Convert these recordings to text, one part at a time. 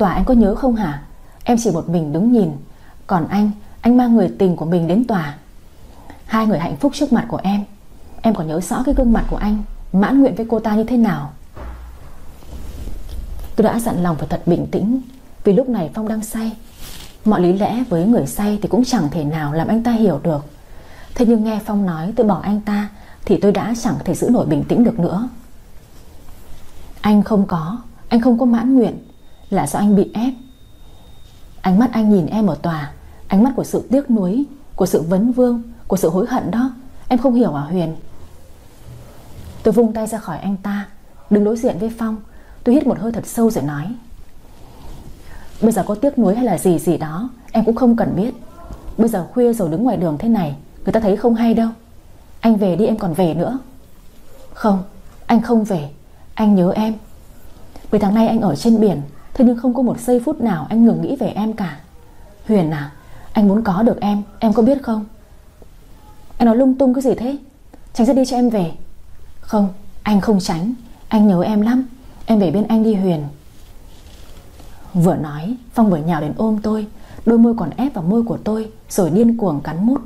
tòa anh có nhớ không hả? Em chỉ một mình đứng nhìn. Còn anh, anh mang người tình của mình đến tòa. Hai người hạnh phúc trước mặt của em. Em còn nhớ rõ cái gương mặt của anh Mãn nguyện với cô ta như thế nào? Tôi đã dặn lòng phải thật bình tĩnh Vì lúc này Phong đang say. Mọi lý lẽ với người say thì cũng chẳng thể nào làm anh ta hiểu được. Thế nhưng nghe Phong nói tôi bỏ anh ta Thì tôi đã chẳng thể giữ nổi bình tĩnh được nữa. Anh không có Anh không có mãn nguyện. Là do anh bị ép. Ánh mắt anh nhìn em ở tòa Ánh mắt của sự tiếc nuối Của sự vấn vương Của sự hối hận đó Em không hiểu à Huyền. Tôi vung tay ra khỏi anh ta Đứng đối diện với Phong. Tôi hít một hơi thật sâu rồi nói Bây giờ có tiếc nuối hay là gì gì đó Em cũng không cần biết. Bây giờ khuya rồi đứng ngoài đường thế này Người ta thấy không hay đâu. Anh về đi em còn về nữa. Không, anh không về Anh nhớ em. Mấy tháng nay anh ở trên biển Thế nhưng không có một giây phút nào anh ngừng nghĩ về em cả. Huyền à Anh muốn có được em, em có biết không? Anh nói lung tung cái gì thế? Tránh ra đi cho em về. Không, anh không tránh. Anh nhớ em lắm. Em về bên anh đi Huyền. Vừa nói Phong vừa nhào đến ôm tôi. Đôi môi còn ép vào môi của tôi Rồi điên cuồng cắn mút.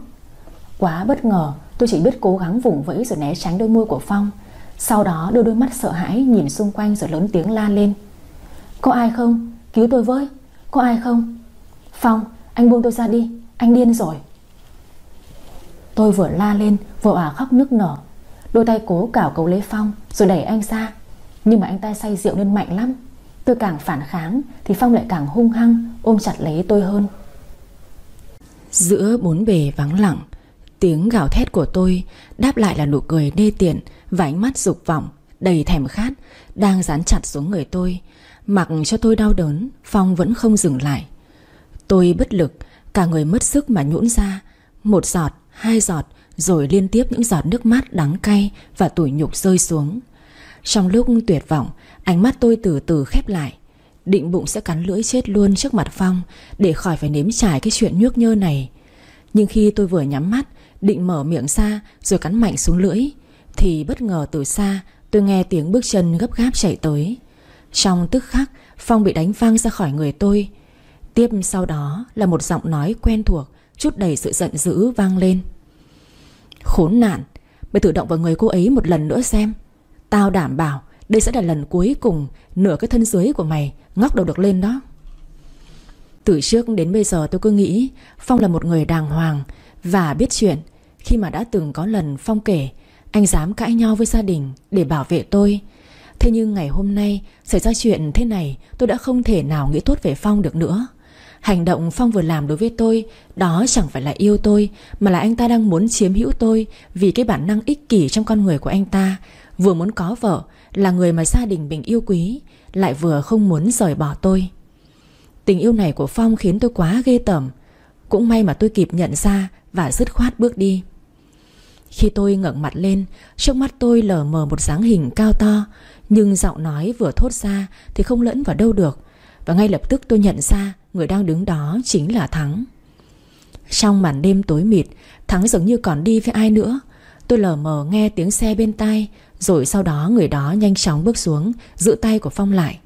Quá bất ngờ tôi chỉ biết cố gắng vùng vẫy Rồi né tránh đôi môi của Phong. Sau đó đưa đôi mắt sợ hãi nhìn xung quanh Rồi lớn tiếng la lên. Có ai không? Cứu tôi với. Có ai không? Phong, anh buông tôi ra đi. Anh điên rồi. Tôi vừa la lên vừa ả khóc nức nở. Đôi tay cố cào cấu lấy Phong Rồi đẩy anh ra. Nhưng mà anh ta say rượu nên mạnh lắm. Tôi càng phản kháng Thì Phong lại càng hung hăng Ôm chặt lấy tôi hơn. Giữa bốn bề vắng lặng Tiếng gào thét của tôi Đáp lại là nụ cười đê tiện Và ánh mắt dục vọng Đầy thèm khát Đang dán chặt xuống người tôi. Mặc cho tôi đau đớn Phong vẫn không dừng lại. Tôi bất lực Cả người mất sức mà nhũn ra. Một giọt, hai giọt Rồi liên tiếp những giọt nước mắt đắng cay Và tủi nhục rơi xuống. Trong lúc tuyệt vọng Ánh mắt tôi từ từ khép lại. Định bụng sẽ cắn lưỡi chết luôn trước mặt Phong Để khỏi phải nếm trải cái chuyện nhước nhơ này. Nhưng khi tôi vừa nhắm mắt Định mở miệng ra Rồi cắn mạnh xuống lưỡi Thì bất ngờ từ xa Tôi nghe tiếng bước chân gấp gáp chạy tới. Trong tức khắc, Phong bị đánh văng ra khỏi người tôi. Tiếp sau đó là một giọng nói quen thuộc, Chút đầy sự giận dữ vang lên. Khốn nạn, Mày tự động vào người cô ấy một lần nữa xem. Tao đảm bảo, đây sẽ là lần cuối cùng Nửa cái thân dưới của mày Ngóc đầu được lên đó. Từ trước đến bây giờ tôi cứ nghĩ Phong là một người đàng hoàng Và biết chuyện. Khi mà đã từng có lần Phong kể, Anh dám cãi nhau với gia đình Để bảo vệ tôi Thế nhưng ngày hôm nay Xảy ra chuyện thế này, Tôi đã không thể nào nghĩ tốt về Phong được nữa. Hành động Phong vừa làm đối với tôi, Đó chẳng phải là yêu tôi, Mà là anh ta đang muốn chiếm hữu tôi Vì cái bản năng ích kỷ trong con người của anh ta. Vừa muốn có vợ, là người mà gia đình mình yêu quý, Lại vừa không muốn rời bỏ tôi. Tình yêu này của Phong khiến tôi quá ghê tởm. Cũng may mà tôi kịp nhận ra Và dứt khoát bước đi. Khi tôi ngẩng mặt lên, Trước mắt tôi lờ mờ một dáng hình cao to nhưng giọng nói vừa thốt ra Thì không lẫn vào đâu được. Và ngay lập tức tôi nhận ra Người đang đứng đó chính là Thắng. Trong màn đêm tối mịt, Thắng dường như còn đi với ai nữa. Tôi lờ mờ nghe tiếng xe bên tai, rồi sau đó người đó nhanh chóng bước xuống, Giữ tay của Phong lại.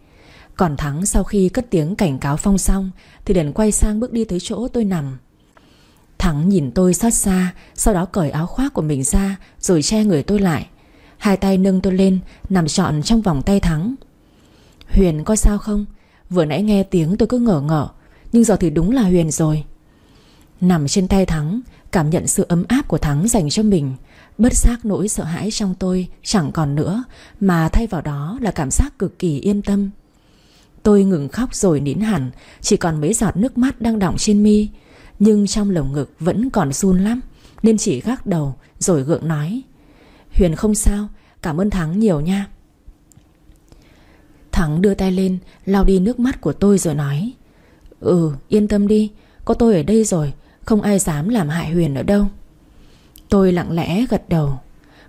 Còn Thắng sau khi cất tiếng cảnh cáo Phong xong, Thì liền quay sang bước đi tới chỗ tôi nằm. Thắng nhìn tôi xót xa, Sau đó cởi áo khoác của mình ra, Rồi che người tôi lại. Hai tay nâng tôi lên, Nằm trọn trong vòng tay Thắng. Huyền có sao không? Vừa nãy nghe tiếng tôi cứ ngỡ ngỡ Nhưng giờ thì đúng là Huyền rồi. Nằm trên tay Thắng, Cảm nhận sự ấm áp của Thắng dành cho mình. Bất giác nỗi sợ hãi trong tôi chẳng còn nữa, Mà thay vào đó là cảm giác cực kỳ yên tâm. Tôi ngừng khóc rồi nín hẳn, Chỉ còn mấy giọt nước mắt đang đọng trên mi. Nhưng trong lồng ngực vẫn còn run lắm, Nên chỉ gác đầu rồi gượng nói. Huyền không sao, Cảm ơn Thắng nhiều nha. Thắng đưa tay lên, lau đi nước mắt của tôi rồi nói Ừ yên tâm đi, Có tôi ở đây rồi, Không ai dám làm hại Huyền nữa đâu. Tôi lặng lẽ gật đầu.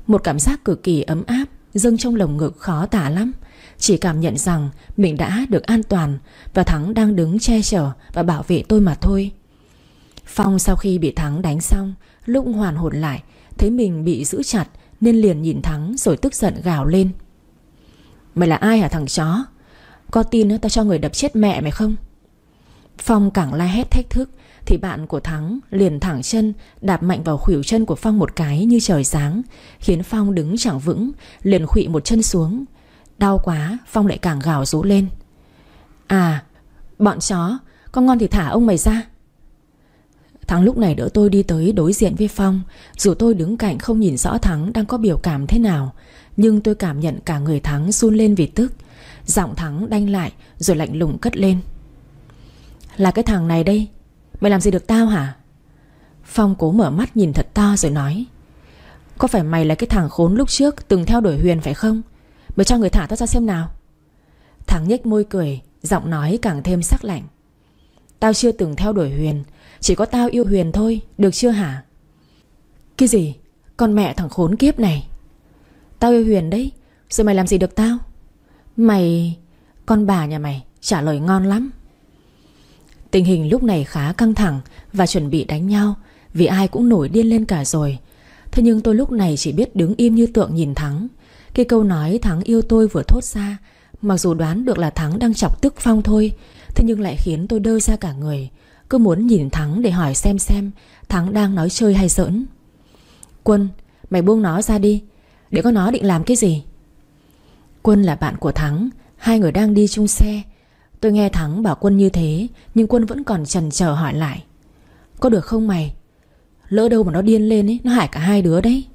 Một cảm giác cực kỳ ấm áp Dâng trong lồng ngực khó tả lắm. Chỉ cảm nhận rằng mình đã được an toàn Và Thắng đang đứng che chở Và bảo vệ tôi mà thôi. Phong sau khi bị Thắng đánh xong, Lúc hoàn hồn lại, Thấy mình bị giữ chặt nên liền nhìn Thắng rồi tức giận gào lên. Mày là ai hả thằng chó? Có tin tao cho người đập chết mẹ mày không? Phong càng la hét thách thức, Thì bạn của Thắng liền thẳng chân, Đạp mạnh vào khuỷu chân của Phong một cái như trời sáng Khiến Phong đứng chẳng vững, Liền khụy một chân xuống. Đau quá, Phong lại càng gào rú lên. À Bọn chó Con ngon thì thả ông mày ra. Thắng lúc này đỡ tôi đi tới đối diện với Phong. Dù tôi đứng cạnh không nhìn rõ Thắng đang có biểu cảm thế nào, Nhưng tôi cảm nhận cả người Thắng run lên vì tức. Giọng Thắng đanh lại, Rồi lạnh lùng cất lên. Là cái thằng này đây, Mày làm gì được tao hả? Phong cố mở mắt nhìn thật to rồi nói, Có phải mày là cái thằng khốn lúc trước Từng theo đuổi Huyền phải không? Mày cho người thả tao ra xem nào. Thắng nhếch môi cười, Giọng nói càng thêm sắc lạnh, Tao chưa từng theo đuổi Huyền chỉ có tao yêu Huyền thôi, Được chưa hả? Cái gì? Con mẹ thằng khốn kiếp này. Tao yêu Huyền đấy, Rồi mày làm gì được tao? Mày, Con bà nhà mày, trả lời ngon lắm. Tình hình lúc này khá căng thẳng Và chuẩn bị đánh nhau, Vì ai cũng nổi điên lên cả rồi. Thế nhưng tôi lúc này chỉ biết đứng im như tượng nhìn Thắng. Cái câu nói Thắng yêu tôi vừa thốt ra, Mặc dù đoán được là Thắng đang chọc tức Phong thôi, Thế nhưng lại khiến tôi đơ ra cả người. Cứ muốn nhìn Thắng để hỏi xem xem Thắng đang nói chơi hay giỡn. Quân, Mày buông nó ra đi, Để có nó định làm cái gì? Quân là bạn của Thắng, Hai người đang đi chung xe. Tôi nghe Thắng bảo Quân như thế, Nhưng Quân vẫn còn chần chờ hỏi lại. Có được không mày? Lỡ đâu mà nó điên lên ấy, Nó hại cả hai đứa đấy.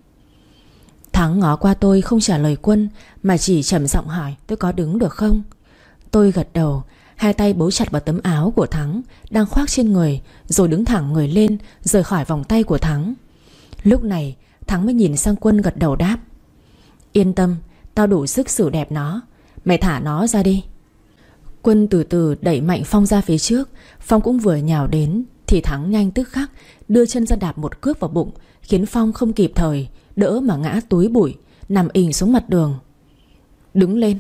Thắng ngó qua tôi không trả lời Quân, Mà chỉ trầm giọng hỏi, tôi có đứng được không? Tôi gật đầu Hai tay bấu chặt vào tấm áo của Thắng, Đang khoác trên người, Rồi đứng thẳng người lên, Rời khỏi vòng tay của Thắng. Lúc này, Thắng mới nhìn sang Quân gật đầu đáp. Yên tâm, Tao đủ sức xử đẹp nó. Mày thả nó ra đi. Quân từ từ đẩy mạnh Phong ra phía trước. Phong cũng vừa nhào đến, Thì Thắng nhanh tức khắc Đưa chân ra đạp một cước vào bụng, Khiến Phong không kịp thời, Đỡ mà ngã túi bụi, Nằm ình xuống mặt đường. Đứng lên.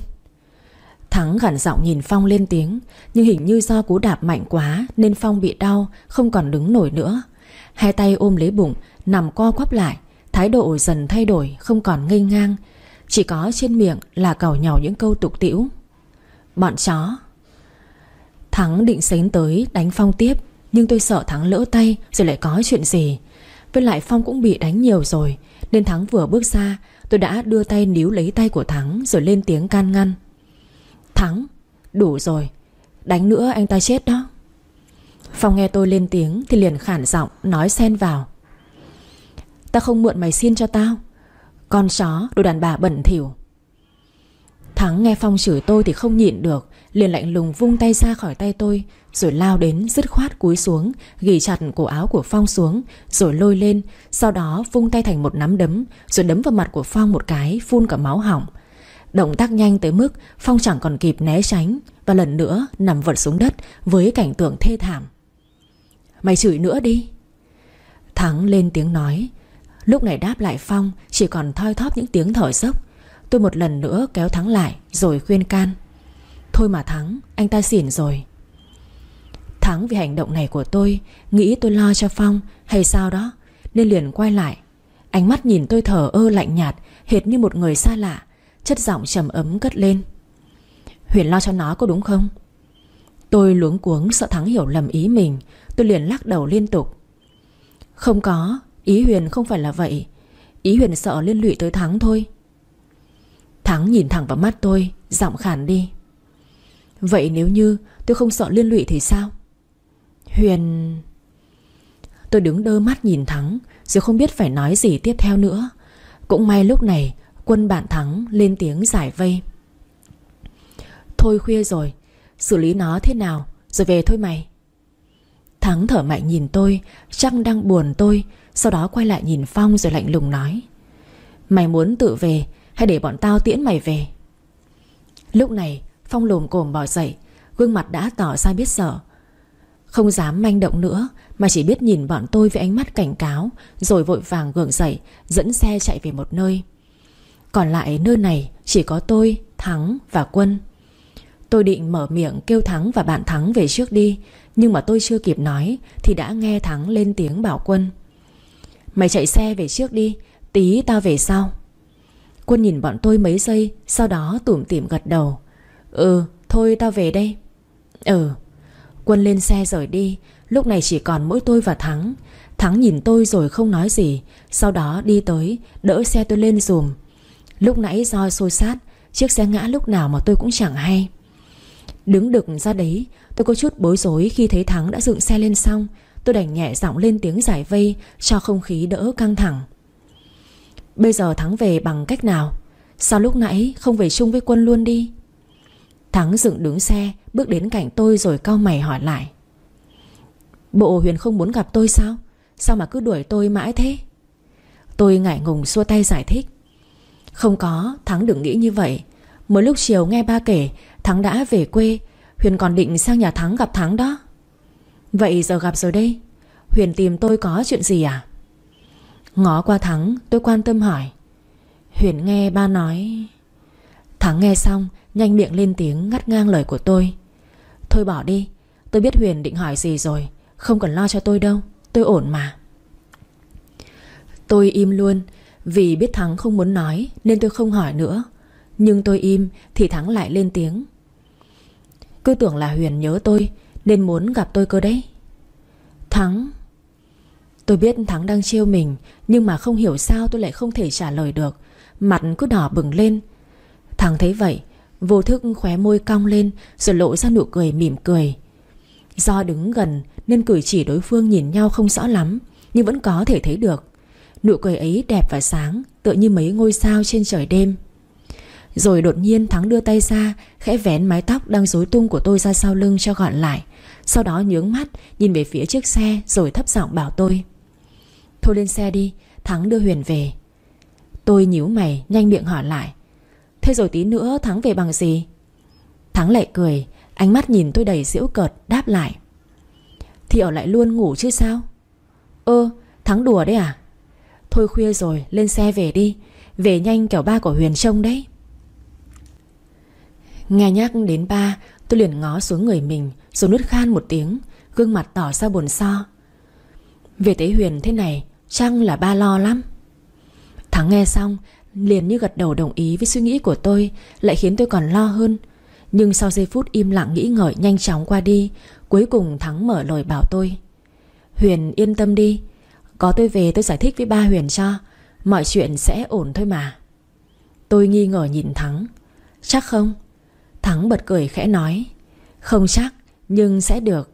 Thắng gằn giọng nhìn Phong lên tiếng. Nhưng hình như do cú đạp mạnh quá Nên Phong bị đau, Không còn đứng nổi nữa. Hai tay ôm lấy bụng, Nằm co quắp lại. Thái độ dần thay đổi, Không còn ngây ngang. Chỉ có trên miệng là cầu nhỏ những câu tục tĩu. Bọn chó. Thắng định sánh tới đánh Phong tiếp, Nhưng tôi sợ Thắng lỡ tay Rồi lại có chuyện gì. Với lại Phong cũng bị đánh nhiều rồi, Nên Thắng vừa bước ra, Tôi đã đưa tay níu lấy tay của Thắng Rồi lên tiếng can ngăn. Thắng. Đủ rồi, Đánh nữa anh ta chết đó. Phong nghe tôi lên tiếng Thì liền khản giọng nói xen vào. Ta không mượn mày xin cho tao. Con chó đồ đàn bà bẩn thỉu. Thắng nghe Phong chửi tôi thì không nhịn được, Liền lạnh lùng vung tay ra khỏi tay tôi, Rồi lao đến dứt khoát cúi xuống, Ghi chặt cổ áo của Phong xuống, Rồi lôi lên, Sau đó vung tay thành một nắm đấm, Rồi đấm vào mặt của Phong một cái, Phun cả máu hỏng Động tác nhanh tới mức Phong chẳng còn kịp né tránh Và lần nữa nằm vật xuống đất Với cảnh tượng thê thảm. Mày chửi nữa đi. Thắng lên tiếng nói. Lúc này đáp lại Phong, Chỉ còn thoi thóp những tiếng thở dốc. Tôi một lần nữa kéo Thắng lại, Rồi khuyên can. Thôi mà Thắng, Anh ta xỉn rồi. Thắng vì hành động này của tôi, Nghĩ tôi lo cho Phong hay sao đó, Nên liền quay lại. Ánh mắt nhìn tôi thở ơ lạnh nhạt, Hệt như một người xa lạ. Chất giọng trầm ấm cất lên. Huyền lo cho nó có đúng không? Tôi luống cuống sợ Thắng hiểu lầm ý mình, Tôi liền lắc đầu liên tục. Không có, Ý Huyền không phải là vậy. Ý Huyền sợ liên lụy tới Thắng thôi. Thắng nhìn thẳng vào mắt tôi, Giọng khản đi. Vậy nếu như tôi không sợ liên lụy thì sao? Huyền Tôi đứng đơ mắt nhìn Thắng, Rồi không biết phải nói gì tiếp theo nữa. Cũng may lúc này Quân bạn Thắng lên tiếng giải vây. Thôi khuya rồi, Xử lý nó thế nào? Rồi về thôi mày. Thắng thở mạnh nhìn tôi chăng đang buồn tôi, Sau đó quay lại nhìn Phong rồi lạnh lùng nói. Mày muốn tự về, Hay để bọn tao tiễn mày về? Lúc này, Phong lồm cồm bỏ dậy, Gương mặt đã tỏ ra biết sợ. Không dám manh động nữa, Mà chỉ biết nhìn bọn tôi với ánh mắt cảnh cáo, Rồi vội vàng gượng dậy, Dẫn xe chạy về một nơi. Còn lại nơi này chỉ có tôi, Thắng và Quân. Tôi định mở miệng kêu Thắng và bạn Thắng về trước đi, Nhưng mà tôi chưa kịp nói Thì đã nghe Thắng lên tiếng bảo Quân. Mày chạy xe về trước đi, Tí tao về sau. Quân nhìn bọn tôi mấy giây, Sau đó tủm tỉm gật đầu. Ừ Thôi tao về đây. Ừ. Quân lên xe rời đi, Lúc này chỉ còn mỗi tôi và Thắng. Thắng nhìn tôi rồi không nói gì, Sau đó đi tới, Đỡ xe tôi lên dùm Lúc nãy do xôi sát, Chiếc xe ngã lúc nào mà tôi cũng chẳng hay. Đứng đực ra đấy, Tôi có chút bối rối khi thấy Thắng đã dựng xe lên xong. Tôi đành nhẹ giọng lên tiếng giải vây Cho không khí đỡ căng thẳng. Bây giờ Thắng về bằng cách nào? Sao lúc nãy không về chung với quân luôn đi? Thắng dựng đứng xe, Bước đến cạnh tôi rồi cau mày hỏi lại. Bộ Huyền không muốn gặp tôi sao? Sao mà cứ đuổi tôi mãi thế? Tôi ngại ngùng xua tay giải thích. Không có, Thắng đừng nghĩ như vậy. Mới lúc chiều nghe ba kể, Thắng đã về quê. Huyền còn định sang nhà Thắng gặp Thắng đó. Vậy giờ gặp rồi đây. Huyền tìm tôi có chuyện gì à? Ngó qua Thắng, tôi quan tâm hỏi. Huyền nghe ba nói. Thắng nghe xong, Nhanh miệng lên tiếng ngắt ngang lời của tôi. Thôi bỏ đi, Tôi biết Huyền định hỏi gì rồi. Không cần lo cho tôi đâu, Tôi ổn mà. Tôi im luôn vì biết Thắng không muốn nói, Nên tôi không hỏi nữa. Nhưng tôi im, thì Thắng lại lên tiếng. Cứ tưởng là Huyền nhớ tôi, Nên muốn gặp tôi cơ đấy. Thắng. Tôi biết Thắng đang trêu mình, Nhưng mà không hiểu sao tôi lại không thể trả lời được. Mặt cứ đỏ bừng lên. Thắng thấy vậy, Vô thức khóe môi cong lên, Rồi lộ ra nụ cười mỉm cười. Do đứng gần, nên cử chỉ đối phương nhìn nhau không rõ lắm, Nhưng vẫn có thể thấy được. Nụ cười ấy đẹp và sáng, Tựa như mấy ngôi sao trên trời đêm. Rồi đột nhiên Thắng đưa tay ra, Khẽ vén mái tóc đang rối tung của tôi ra sau lưng cho gọn lại. Sau đó nhướng mắt, Nhìn về phía chiếc xe Rồi thấp giọng bảo tôi, Thôi lên xe đi, Thắng đưa Huyền về. Tôi nhíu mày, nhanh miệng hỏi lại, Thế rồi tí nữa Thắng về bằng gì? Thắng lại cười, Ánh mắt nhìn tôi đầy giễu cợt, đáp lại, Thì ở lại luôn ngủ chứ sao? Ơ, Thắng đùa đấy à? Thôi khuya rồi, lên xe về đi. Về nhanh kẻo ba của Huyền trông đấy. Nghe nhắc đến ba, Tôi liền ngó xuống người mình, Rồi nứt khan một tiếng, Gương mặt tỏ ra buồn so. Về tới Huyền thế này, Chăng là ba lo lắm? Thắng nghe xong, Liền như gật đầu đồng ý với suy nghĩ của tôi, Lại khiến tôi còn lo hơn. Nhưng sau giây phút im lặng nghĩ ngợi nhanh chóng qua đi, Cuối cùng Thắng mở lời bảo tôi. Huyền yên tâm đi có tôi về tôi giải thích với ba Huyền cho. Mọi chuyện sẽ ổn thôi mà. Tôi nghi ngờ nhìn Thắng. Chắc không? Thắng bật cười khẽ nói. Không chắc, nhưng sẽ được.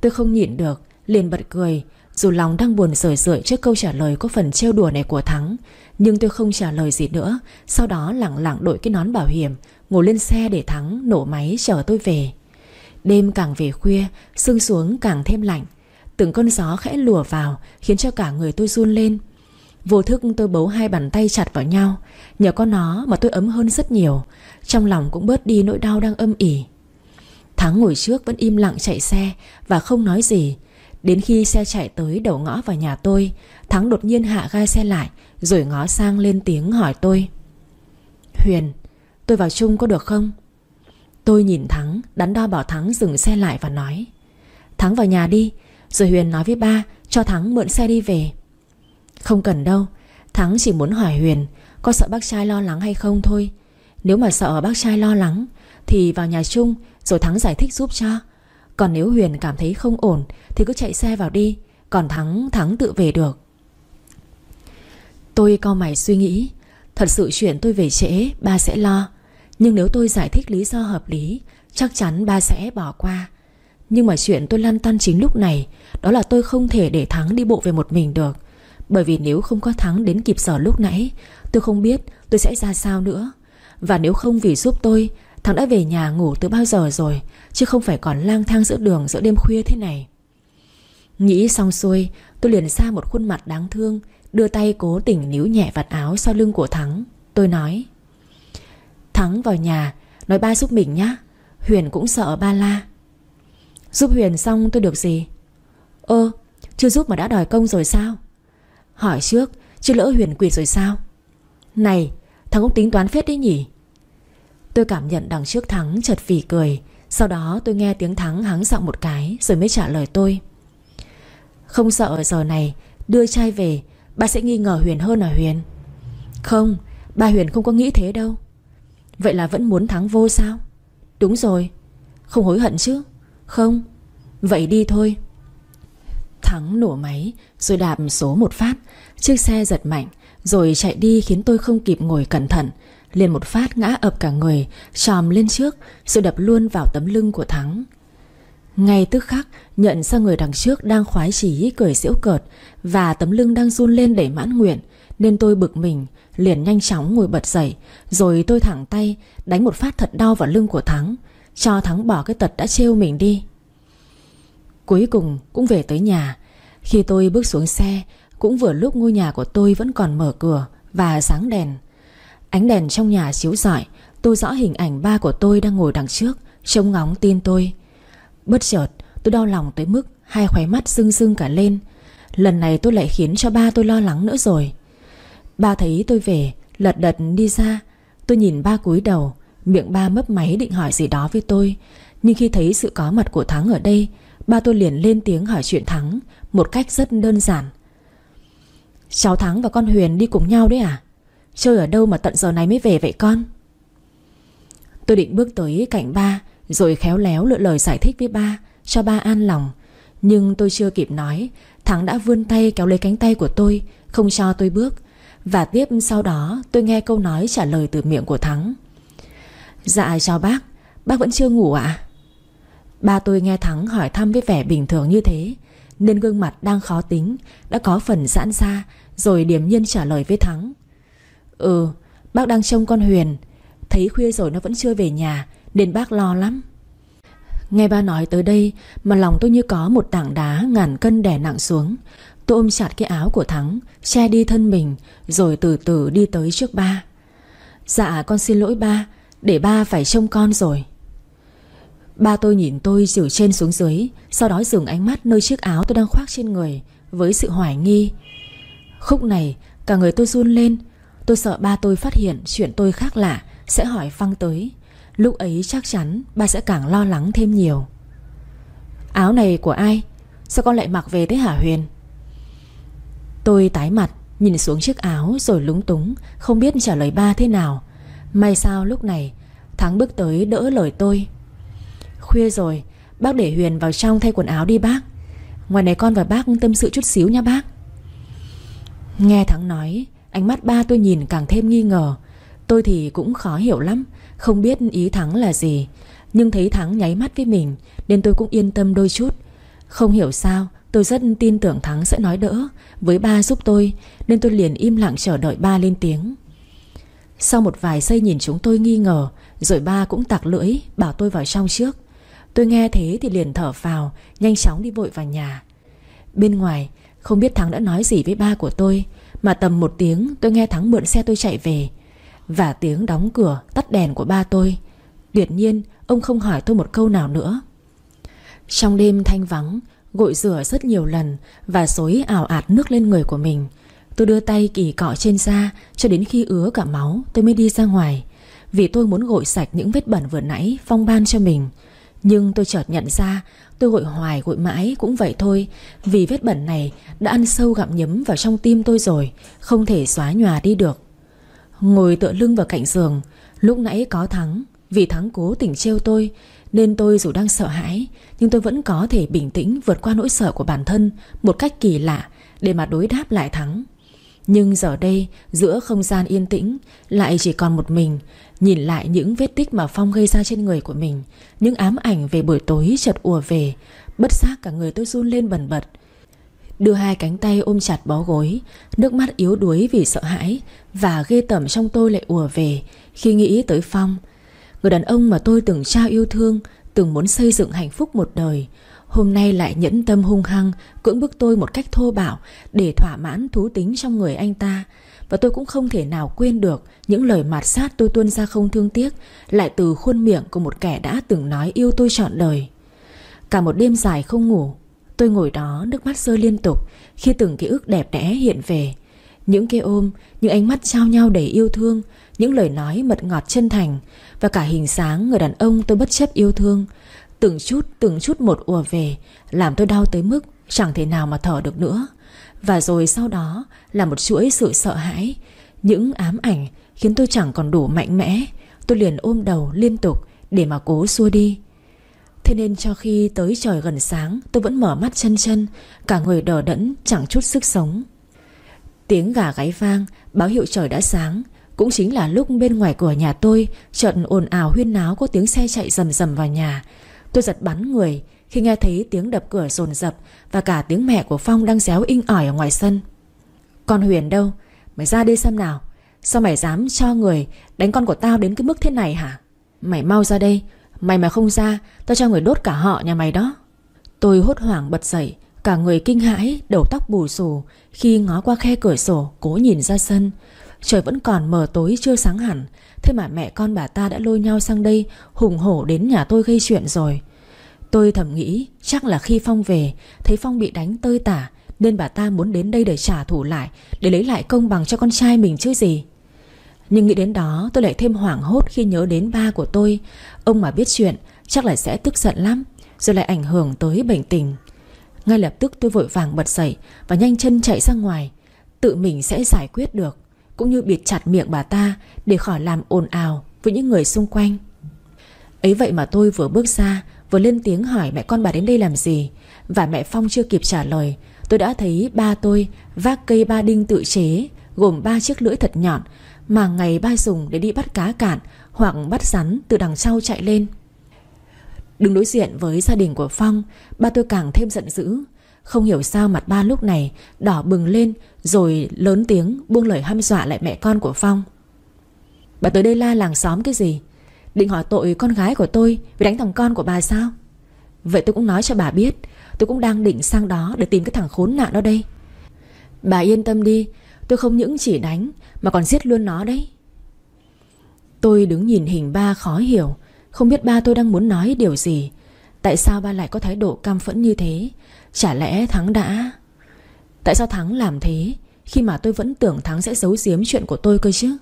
Tôi không nhịn được, Liền bật cười. Dù lòng đang buồn rời rượi trước câu trả lời có phần trêu đùa này của Thắng, Nhưng tôi không trả lời gì nữa. Sau đó lặng lặng đội cái nón bảo hiểm, Ngồi lên xe để Thắng nổ máy chở tôi về. Đêm càng về khuya, Sương xuống càng thêm lạnh. Từng cơn gió khẽ lùa vào, Khiến cho cả người tôi run lên. Vô thức tôi bấu hai bàn tay chặt vào nhau, Nhờ có nó mà tôi ấm hơn rất nhiều, Trong lòng cũng bớt đi nỗi đau đang âm ỉ. Thắng ngồi trước vẫn im lặng chạy xe Và không nói gì. Đến khi xe chạy tới đầu ngõ vào nhà tôi, Thắng đột nhiên hạ gai xe lại, Rồi ngó sang lên tiếng hỏi tôi. Huyền, Tôi vào chung có được không? Tôi nhìn Thắng, Đắn đo bảo Thắng dừng xe lại và nói, Thắng vào nhà đi rồi Huyền nói với ba, Cho Thắng mượn xe đi về. Không cần đâu, Thắng chỉ muốn hỏi Huyền, Có sợ bác trai lo lắng hay không thôi. Nếu mà sợ bác trai lo lắng, Thì vào nhà chung, Rồi Thắng giải thích giúp cho. Còn nếu Huyền cảm thấy không ổn, Thì cứ chạy xe vào đi, Còn Thắng Thắng tự về được. Tôi co mày suy nghĩ, Thật sự chuyện tôi về trễ, Ba sẽ lo. Nhưng nếu tôi giải thích lý do hợp lý, Chắc chắn ba sẽ bỏ qua. Nhưng mà chuyện tôi lăn tăn chính lúc này, Đó là tôi không thể để Thắng đi bộ về một mình được. Bởi vì nếu không có Thắng đến kịp giờ lúc nãy, Tôi không biết tôi sẽ ra sao nữa. Và nếu không vì giúp tôi, Thắng đã về nhà ngủ từ bao giờ rồi, Chứ không phải còn lang thang giữa đường giữa đêm khuya thế này. Nghĩ xong xuôi, Tôi liền ra một khuôn mặt đáng thương, Đưa tay cố tình níu nhẹ vạt áo sau lưng của Thắng. Tôi nói, Thắng vào nhà, Nói ba giúp mình nhá, Huyền cũng sợ ba la. Giúp Huyền xong tôi được gì? Ơ, chưa giúp mà đã đòi công rồi sao? Hỏi trước Chứ lỡ Huyền quỷ rồi sao? Này, thằng cũng tính toán phết đấy nhỉ? Tôi cảm nhận đằng trước Thắng chợt phỉ cười, Sau đó tôi nghe tiếng Thắng hắng giọng một cái Rồi mới trả lời tôi. Không sợ ở giờ này, Đưa trai về, Ba sẽ nghi ngờ Huyền hơn là Huyền. Không, Ba Huyền không có nghĩ thế đâu. Vậy là vẫn muốn thắng vô sao? Đúng rồi, Không hối hận chứ? Không, Vậy đi thôi. Thắng nổ máy, Rồi đạp số một phát. Chiếc xe giật mạnh, Rồi chạy đi khiến tôi không kịp ngồi cẩn thận. Liền một phát ngã ập cả người, Tròm lên trước, Rồi đập luôn vào tấm lưng của Thắng. Ngay tức khắc, Nhận ra người đằng trước đang khoái chí, cười giễu cợt, Và tấm lưng đang run lên để mãn nguyện, Nên tôi bực mình, Liền nhanh chóng ngồi bật dậy, Rồi tôi thẳng tay, Đánh một phát thật đau vào lưng của Thắng. Cho Thắng bỏ cái tật đã trêu mình đi. Cuối cùng cũng về tới nhà. Khi tôi bước xuống xe, Cũng vừa lúc ngôi nhà của tôi vẫn còn mở cửa Và sáng đèn. Ánh đèn trong nhà chiếu rọi, Tôi rõ hình ảnh ba của tôi đang ngồi đằng trước, Trông ngóng tin tôi. Bất chợt, tôi đau lòng tới mức Hai khóe mắt sưng sưng cả lên. Lần này tôi lại khiến cho ba tôi lo lắng nữa rồi. Ba thấy tôi về, Lật đật đi ra. Tôi nhìn ba cúi đầu Miệng ba mấp máy định hỏi gì đó với tôi. Nhưng khi thấy sự có mặt của Thắng ở đây, Ba tôi liền lên tiếng hỏi chuyện Thắng Một cách rất đơn giản. Cháu Thắng và con Huyền đi cùng nhau đấy à? Chơi ở đâu mà tận giờ này mới về vậy con? Tôi định bước tới cạnh ba, Rồi khéo léo lựa lời giải thích với ba, Cho ba an lòng. Nhưng tôi chưa kịp nói, Thắng đã vươn tay kéo lấy cánh tay của tôi, Không cho tôi bước. Và tiếp sau đó, tôi nghe câu nói trả lời từ miệng của Thắng. Dạ chào bác. Bác vẫn chưa ngủ ạ? À? Ba tôi nghe Thắng hỏi thăm với vẻ bình thường như thế, Nên gương mặt đang khó tính, Đã có phần giãn ra, Rồi điềm nhiên trả lời với Thắng. Ừ bác đang trông con Huyền. Thấy khuya rồi nó vẫn chưa về nhà, Nên bác lo lắm. Nghe ba nói tới đây, Mà lòng tôi như có một tảng đá ngàn cân đè nặng xuống. Tôi ôm chặt cái áo của Thắng, Che đi thân mình, Rồi từ từ đi tới trước ba. Dạ con xin lỗi ba. Để ba phải trông con rồi. Ba tôi nhìn tôi từ trên xuống dưới, Sau đó dừng ánh mắt nơi chiếc áo tôi đang khoác trên người Với sự hoài nghi. Khúc này, cả người tôi run lên. Tôi sợ ba tôi phát hiện chuyện tôi khác lạ, Sẽ hỏi phăng tới. Lúc ấy chắc chắn ba sẽ càng lo lắng thêm nhiều. Áo này của ai? Sao con lại mặc về thế hả Huyền? Tôi tái mặt, Nhìn xuống chiếc áo rồi lúng túng, Không biết trả lời ba thế nào. May sao lúc này, Thắng bước tới đỡ lời tôi. Khuya rồi, Bác để Huyền vào trong thay quần áo đi bác. Ngoài này con và bác tâm sự chút xíu nha bác. Nghe Thắng nói, Ánh mắt ba tôi nhìn càng thêm nghi ngờ. Tôi thì cũng khó hiểu lắm, Không biết ý Thắng là gì. Nhưng thấy Thắng nháy mắt với mình, Nên tôi cũng yên tâm đôi chút. Không hiểu sao, tôi rất tin tưởng Thắng sẽ nói đỡ Với ba giúp tôi, Nên tôi liền im lặng chờ đợi ba lên tiếng. Sau một vài giây nhìn chúng tôi nghi ngờ, Rồi ba cũng tặc lưỡi Bảo tôi vào trong trước. Tôi nghe thế thì liền thở vào Nhanh chóng đi vội vào nhà. Bên ngoài, không biết Thắng đã nói gì với ba của tôi, Mà tầm một tiếng tôi nghe Thắng mượn xe tôi chạy về. Và tiếng đóng cửa, Tắt đèn của ba tôi. Tuyệt nhiên, ông không hỏi tôi một câu nào nữa. Trong đêm thanh vắng, Gội rửa rất nhiều lần Và xối ảo ạt nước lên người của mình. Tôi đưa tay kỳ cọ trên da, Cho đến khi ứa cả máu, tôi mới đi ra ngoài. Vì tôi muốn gội sạch những vết bẩn vừa nãy, Phong ban cho mình. Nhưng tôi chợt nhận ra, Tôi gội hoài gội mãi cũng vậy thôi. Vì vết bẩn này đã ăn sâu gặm nhấm vào trong tim tôi rồi, Không thể xóa nhòa đi được. Ngồi tựa lưng vào cạnh giường, Lúc nãy có Thắng, Vì Thắng cố tình trêu tôi, Nên tôi dù đang sợ hãi, Nhưng tôi vẫn có thể bình tĩnh vượt qua nỗi sợ của bản thân Một cách kỳ lạ Để mà đối đáp lại Thắng. Nhưng giờ đây, giữa không gian yên tĩnh, Lại chỉ còn một mình, Nhìn lại những vết tích mà Phong gây ra trên người của mình, Những ám ảnh về buổi tối chợt ùa về, Bất giác cả người tôi run lên bần bật. Đưa hai cánh tay ôm chặt bó gối, Nước mắt yếu đuối vì sợ hãi Và ghê tởm trong tôi lại ùa về, Khi nghĩ tới Phong, Người đàn ông mà tôi từng trao yêu thương, Từng muốn xây dựng hạnh phúc một đời Hôm nay lại nhẫn tâm hung hăng, Cưỡng bức tôi một cách thô bạo, Để thỏa mãn thú tính trong người anh ta. Và tôi cũng không thể nào quên được Những lời mạt sát tôi tuôn ra không thương tiếc, Lại từ khuôn miệng của một kẻ đã từng nói yêu tôi trọn đời. Cả một đêm dài không ngủ, Tôi ngồi đó nước mắt rơi liên tục Khi từng ký ức đẹp đẽ hiện về. Những cái ôm, Những ánh mắt trao nhau đầy yêu thương, Những lời nói mật ngọt chân thành Và cả hình dáng người đàn ông tôi bất chấp yêu thương Từng chút từng chút một ùa về, Làm tôi đau tới mức Chẳng thể nào mà thở được nữa. Và rồi sau đó là một chuỗi sự sợ hãi, Những ám ảnh khiến tôi chẳng còn đủ mạnh mẽ. Tôi liền ôm đầu liên tục Để mà cố xua đi. Thế nên cho khi tới trời gần sáng, Tôi vẫn mở mắt chân chân, Cả người đờ đẫn, chẳng chút sức sống. Tiếng gà gáy vang, Báo hiệu trời đã sáng. Cũng chính là lúc bên ngoài cửa nhà tôi Trận ồn ào huyên náo có tiếng xe chạy rầm rầm vào nhà. Tôi giật bắn người, Khi nghe thấy tiếng đập cửa rồn rập Và cả tiếng mẹ của Phong đang réo inh ỏi ở ngoài sân. Con Huyền đâu? Mày ra đi xem nào. Sao mày dám cho người đánh con của tao đến cái mức thế này hả? Mày mau ra đây. Mày mà không ra, Tao cho người đốt cả họ nhà mày đó. Tôi hốt hoảng bật dậy, Cả người kinh hãi, Đầu tóc bù xù, Khi ngó qua khe cửa sổ, Cố nhìn ra sân. Trời vẫn còn mờ tối chưa sáng hẳn, Thế mà mẹ con bà ta đã lôi nhau sang đây, Hùng hổ đến nhà tôi gây chuyện rồi. Tôi thầm nghĩ, Chắc là khi Phong về, Thấy Phong bị đánh tơi tả, Nên bà ta muốn đến đây để trả thù lại, Để lấy lại công bằng cho con trai mình chứ gì. Nhưng nghĩ đến đó, tôi lại thêm hoảng hốt Khi nhớ đến ba của tôi. Ông mà biết chuyện, Chắc là sẽ tức giận lắm, Rồi lại ảnh hưởng tới bệnh tình. Ngay lập tức tôi vội vàng bật dậy Và nhanh chân chạy ra ngoài. Tự mình sẽ giải quyết được, Cũng như bịt chặt miệng bà ta Để khỏi làm ồn ào với những người xung quanh. Ấy vậy mà tôi vừa bước ra Vừa lên tiếng hỏi mẹ con bà đến đây làm gì. Và mẹ Phong chưa kịp trả lời, Tôi đã thấy ba tôi vác cây ba đinh tự chế, Gồm ba chiếc lưỡi thật nhọn Mà ngày ba dùng để đi bắt cá cạn Hoặc bắt rắn từ đằng sau chạy lên. Đứng đối diện với gia đình của Phong, Ba tôi càng thêm giận dữ. Không hiểu sao mặt ba lúc này Đỏ bừng lên Rồi lớn tiếng buông lời hăm dọa lại mẹ con của Phong. Bà tới đây la làng xóm cái gì? Định hỏi tội con gái của tôi Vì đánh thằng con của bà sao? Vậy tôi cũng nói cho bà biết, Tôi cũng đang định sang đó để tìm cái thằng khốn nạn đó đây. Bà yên tâm đi, Tôi không những chỉ đánh Mà còn giết luôn nó đấy. Tôi đứng nhìn hình ba khó hiểu, Không biết ba tôi đang muốn nói điều gì. Tại sao ba lại có thái độ cam phẫn như thế? Chả lẽ Thắng đã Tại sao Thắng làm thế Khi mà tôi vẫn tưởng Thắng sẽ giấu giếm chuyện của tôi cơ chứ?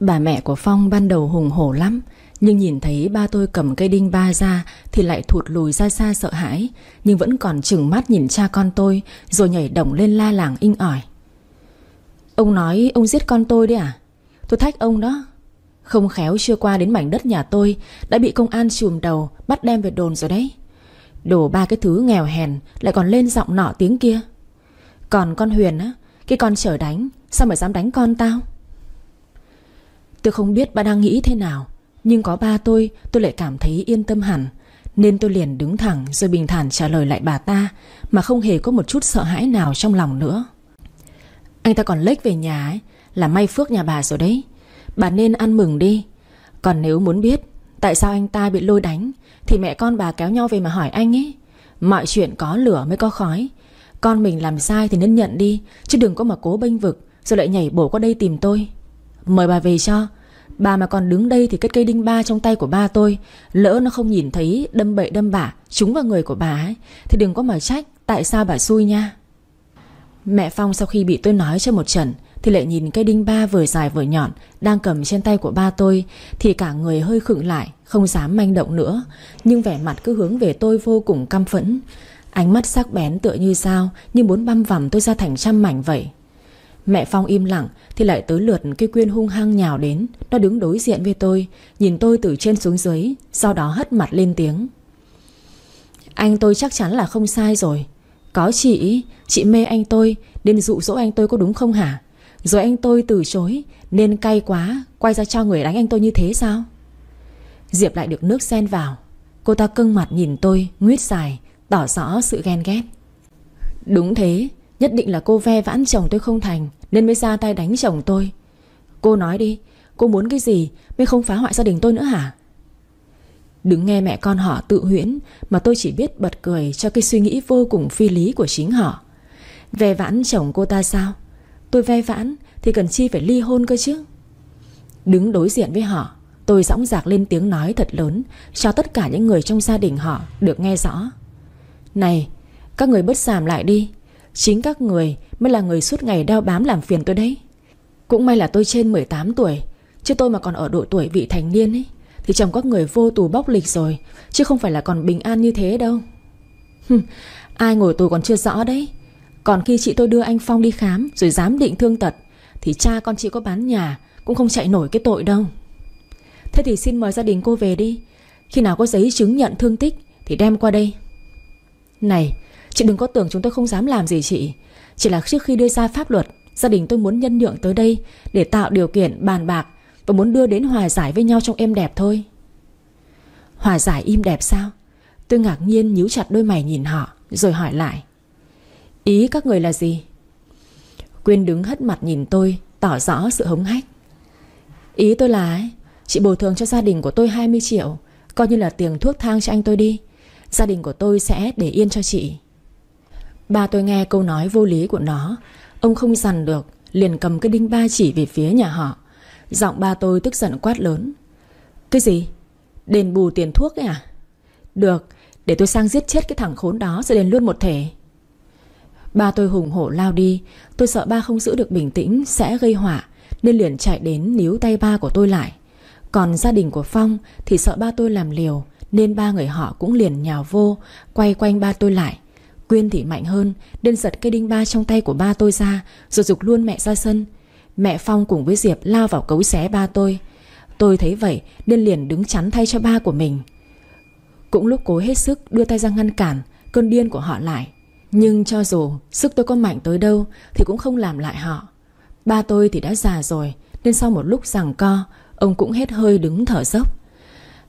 Bà mẹ của Phong ban đầu hùng hổ lắm, Nhưng nhìn thấy ba tôi cầm cây đinh ba ra Thì lại thụt lùi ra xa sợ hãi, Nhưng vẫn còn chừng mắt nhìn cha con tôi, Rồi nhảy đồng lên la làng inh ỏi. Ông nói, ông giết con tôi đấy à? Tôi thách ông đó. Không khéo chưa qua đến mảnh đất nhà tôi, Đã bị công an chùm đầu, Bắt đem về đồn rồi đấy. Đổ ba cái thứ nghèo hèn, Lại còn lên giọng nọ tiếng kia. Còn con Huyền á, Cái con chở đánh, Sao mà dám đánh con tao? Tôi không biết ba đang nghĩ thế nào, Nhưng có ba tôi tôi lại cảm thấy yên tâm hẳn. Nên tôi liền đứng thẳng Rồi bình thản trả lời lại bà ta, Mà không hề có một chút sợ hãi nào trong lòng nữa. Anh ta còn lếch về nhà ấy, Là may phước nhà bà rồi đấy. Bà nên ăn mừng đi. Còn nếu muốn biết Tại sao anh ta bị lôi đánh, Thì mẹ con bà kéo nhau về mà hỏi anh ấy. Mọi chuyện có lửa mới có khói. Con mình làm sai thì nên nhận đi, Chứ đừng có mà cố bênh vực, Rồi lại nhảy bổ qua đây tìm tôi. Mời bà về cho. Bà mà còn đứng đây thì cái cây đinh ba trong tay của ba tôi, Lỡ nó không nhìn thấy đâm bậy đâm bả Trúng vào người của bà ấy, Thì đừng có mà trách, Tại sao bà xui nha? Mẹ Phong sau khi bị tôi nói cho một trận, Thì lại nhìn cây đinh ba vừa dài vừa nhọn Đang cầm trên tay của ba tôi, Thì cả người hơi khựng lại, Không dám manh động nữa. Nhưng vẻ mặt cứ hướng về tôi vô cùng căm phẫn. Ánh mắt sắc bén tựa như sao nhưng muốn băm vằm tôi ra thành trăm mảnh vậy. Mẹ Phong im lặng, Thì lại tới lượt cái quyên hung hăng nhào đến, Nó đứng đối diện với tôi, Nhìn tôi từ trên xuống dưới, Sau đó hất mặt lên tiếng. Anh tôi chắc chắn là không sai rồi. Có chị Chị mê anh tôi, Nên dụ dỗ anh tôi có đúng không hả? Rồi anh tôi từ chối, Nên cay quá, Quay ra cho người đánh anh tôi như thế sao? Diệp lại được nước sen vào. Cô ta cưng mặt nhìn tôi, Nguyết dài, Tỏ rõ sự ghen ghét. Đúng thế Nhất định là cô ve vãn chồng tôi không thành, Nên mới ra tay đánh chồng tôi. Cô nói đi, Cô muốn cái gì Mới không phá hoại gia đình tôi nữa hả? Đứng nghe mẹ con họ tự huyễn, Mà tôi chỉ biết bật cười Cho cái suy nghĩ vô cùng phi lý của chính họ. Ve vãn chồng cô ta sao? Tôi ve vãn Thì cần chi phải ly hôn cơ chứ? Đứng đối diện với họ, Tôi dõng dạc lên tiếng nói thật lớn Cho tất cả những người trong gia đình họ Được nghe rõ. Này, Các người bớt giảm lại đi Chính các người mới là người suốt ngày đeo bám làm phiền tôi đấy. Cũng may là tôi trên 18 tuổi, Chứ tôi mà còn ở độ tuổi vị thành niên ấy, Thì chồng các người vô tù bóc lịch rồi, Chứ không phải là còn bình an như thế đâu. Ai ngồi tù còn chưa rõ đấy. Còn khi chị tôi đưa anh Phong đi khám Rồi giám định thương tật, Thì cha con chị có bán nhà Cũng không chạy nổi cái tội đâu. Thế thì xin mời gia đình cô về đi. Khi nào có giấy chứng nhận thương tích Thì đem qua đây. Này chị đừng có tưởng chúng tôi không dám làm gì chị. Chỉ là trước khi đưa ra pháp luật Gia đình tôi muốn nhân nhượng tới đây Để tạo điều kiện bàn bạc Và muốn đưa đến hòa giải với nhau trong êm đẹp thôi. Hòa giải im đẹp sao? Tôi ngạc nhiên nhíu chặt đôi mày nhìn họ Rồi hỏi lại. Ý các người là gì? Quyên đứng hất mặt nhìn tôi Tỏ rõ sự hống hách. Ý tôi là ấy, Chị bồi thường cho gia đình của tôi 20 triệu Coi như là tiền thuốc thang cho anh tôi đi. Gia đình của tôi sẽ để yên cho chị. Ba tôi nghe câu nói vô lý của nó. Ông không dằn được, Liền cầm cái đinh ba chỉ về phía nhà họ. Giọng ba tôi tức giận quát lớn. Cái gì? Đền bù tiền thuốc ấy à? Được, để tôi sang giết chết cái thằng khốn đó Rồi đền luôn một thể. Ba tôi hùng hổ lao đi. Tôi sợ ba không giữ được bình tĩnh Sẽ gây họa, Nên liền chạy đến níu tay ba của tôi lại. Còn gia đình của Phong Thì sợ ba tôi làm liều, Nên ba người họ cũng liền nhào vô, Quay quanh ba tôi lại. Quyên thì mạnh hơn Đơn giật cây đinh ba trong tay của ba tôi ra, Rồi dục luôn mẹ ra sân. Mẹ Phong cùng với Diệp lao vào cấu xé ba tôi. Tôi thấy vậy Nên liền đứng chắn thay cho ba của mình. Cũng lúc cố hết sức đưa tay ra ngăn cản, Cơn điên của họ lại. Nhưng cho dù sức tôi có mạnh tới đâu Thì cũng không làm lại họ. Ba tôi thì đã già rồi, Nên sau một lúc giằng co, Ông cũng hết hơi đứng thở dốc.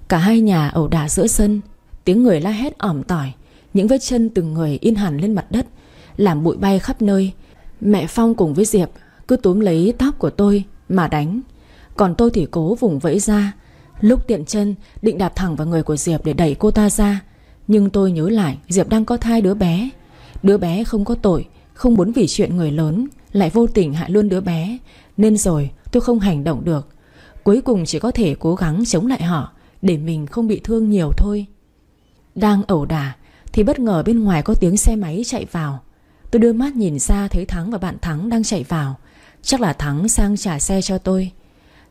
Cả hai nhà ẩu đả giữa sân, Tiếng người la hét ỏm tỏi những vết chân từng người in hẳn lên mặt đất, Làm bụi bay khắp nơi. Mẹ Phong cùng với Diệp Cứ túm lấy tóc của tôi mà đánh. Còn tôi thì cố vùng vẫy ra. Lúc tiện chân, định đạp thẳng vào người của Diệp Để đẩy cô ta ra. Nhưng tôi nhớ lại, Diệp đang có thai đứa bé. Đứa bé không có tội, Không muốn vì chuyện người lớn, Lại vô tình hại luôn đứa bé. Nên rồi, tôi không hành động được. Cuối cùng chỉ có thể cố gắng chống lại họ, Để mình không bị thương nhiều thôi. Đang ẩu đả thì bất ngờ bên ngoài có tiếng xe máy chạy vào. Tôi đưa mắt nhìn ra thấy Thắng và bạn Thắng đang chạy vào. Chắc là Thắng sang trả xe cho tôi.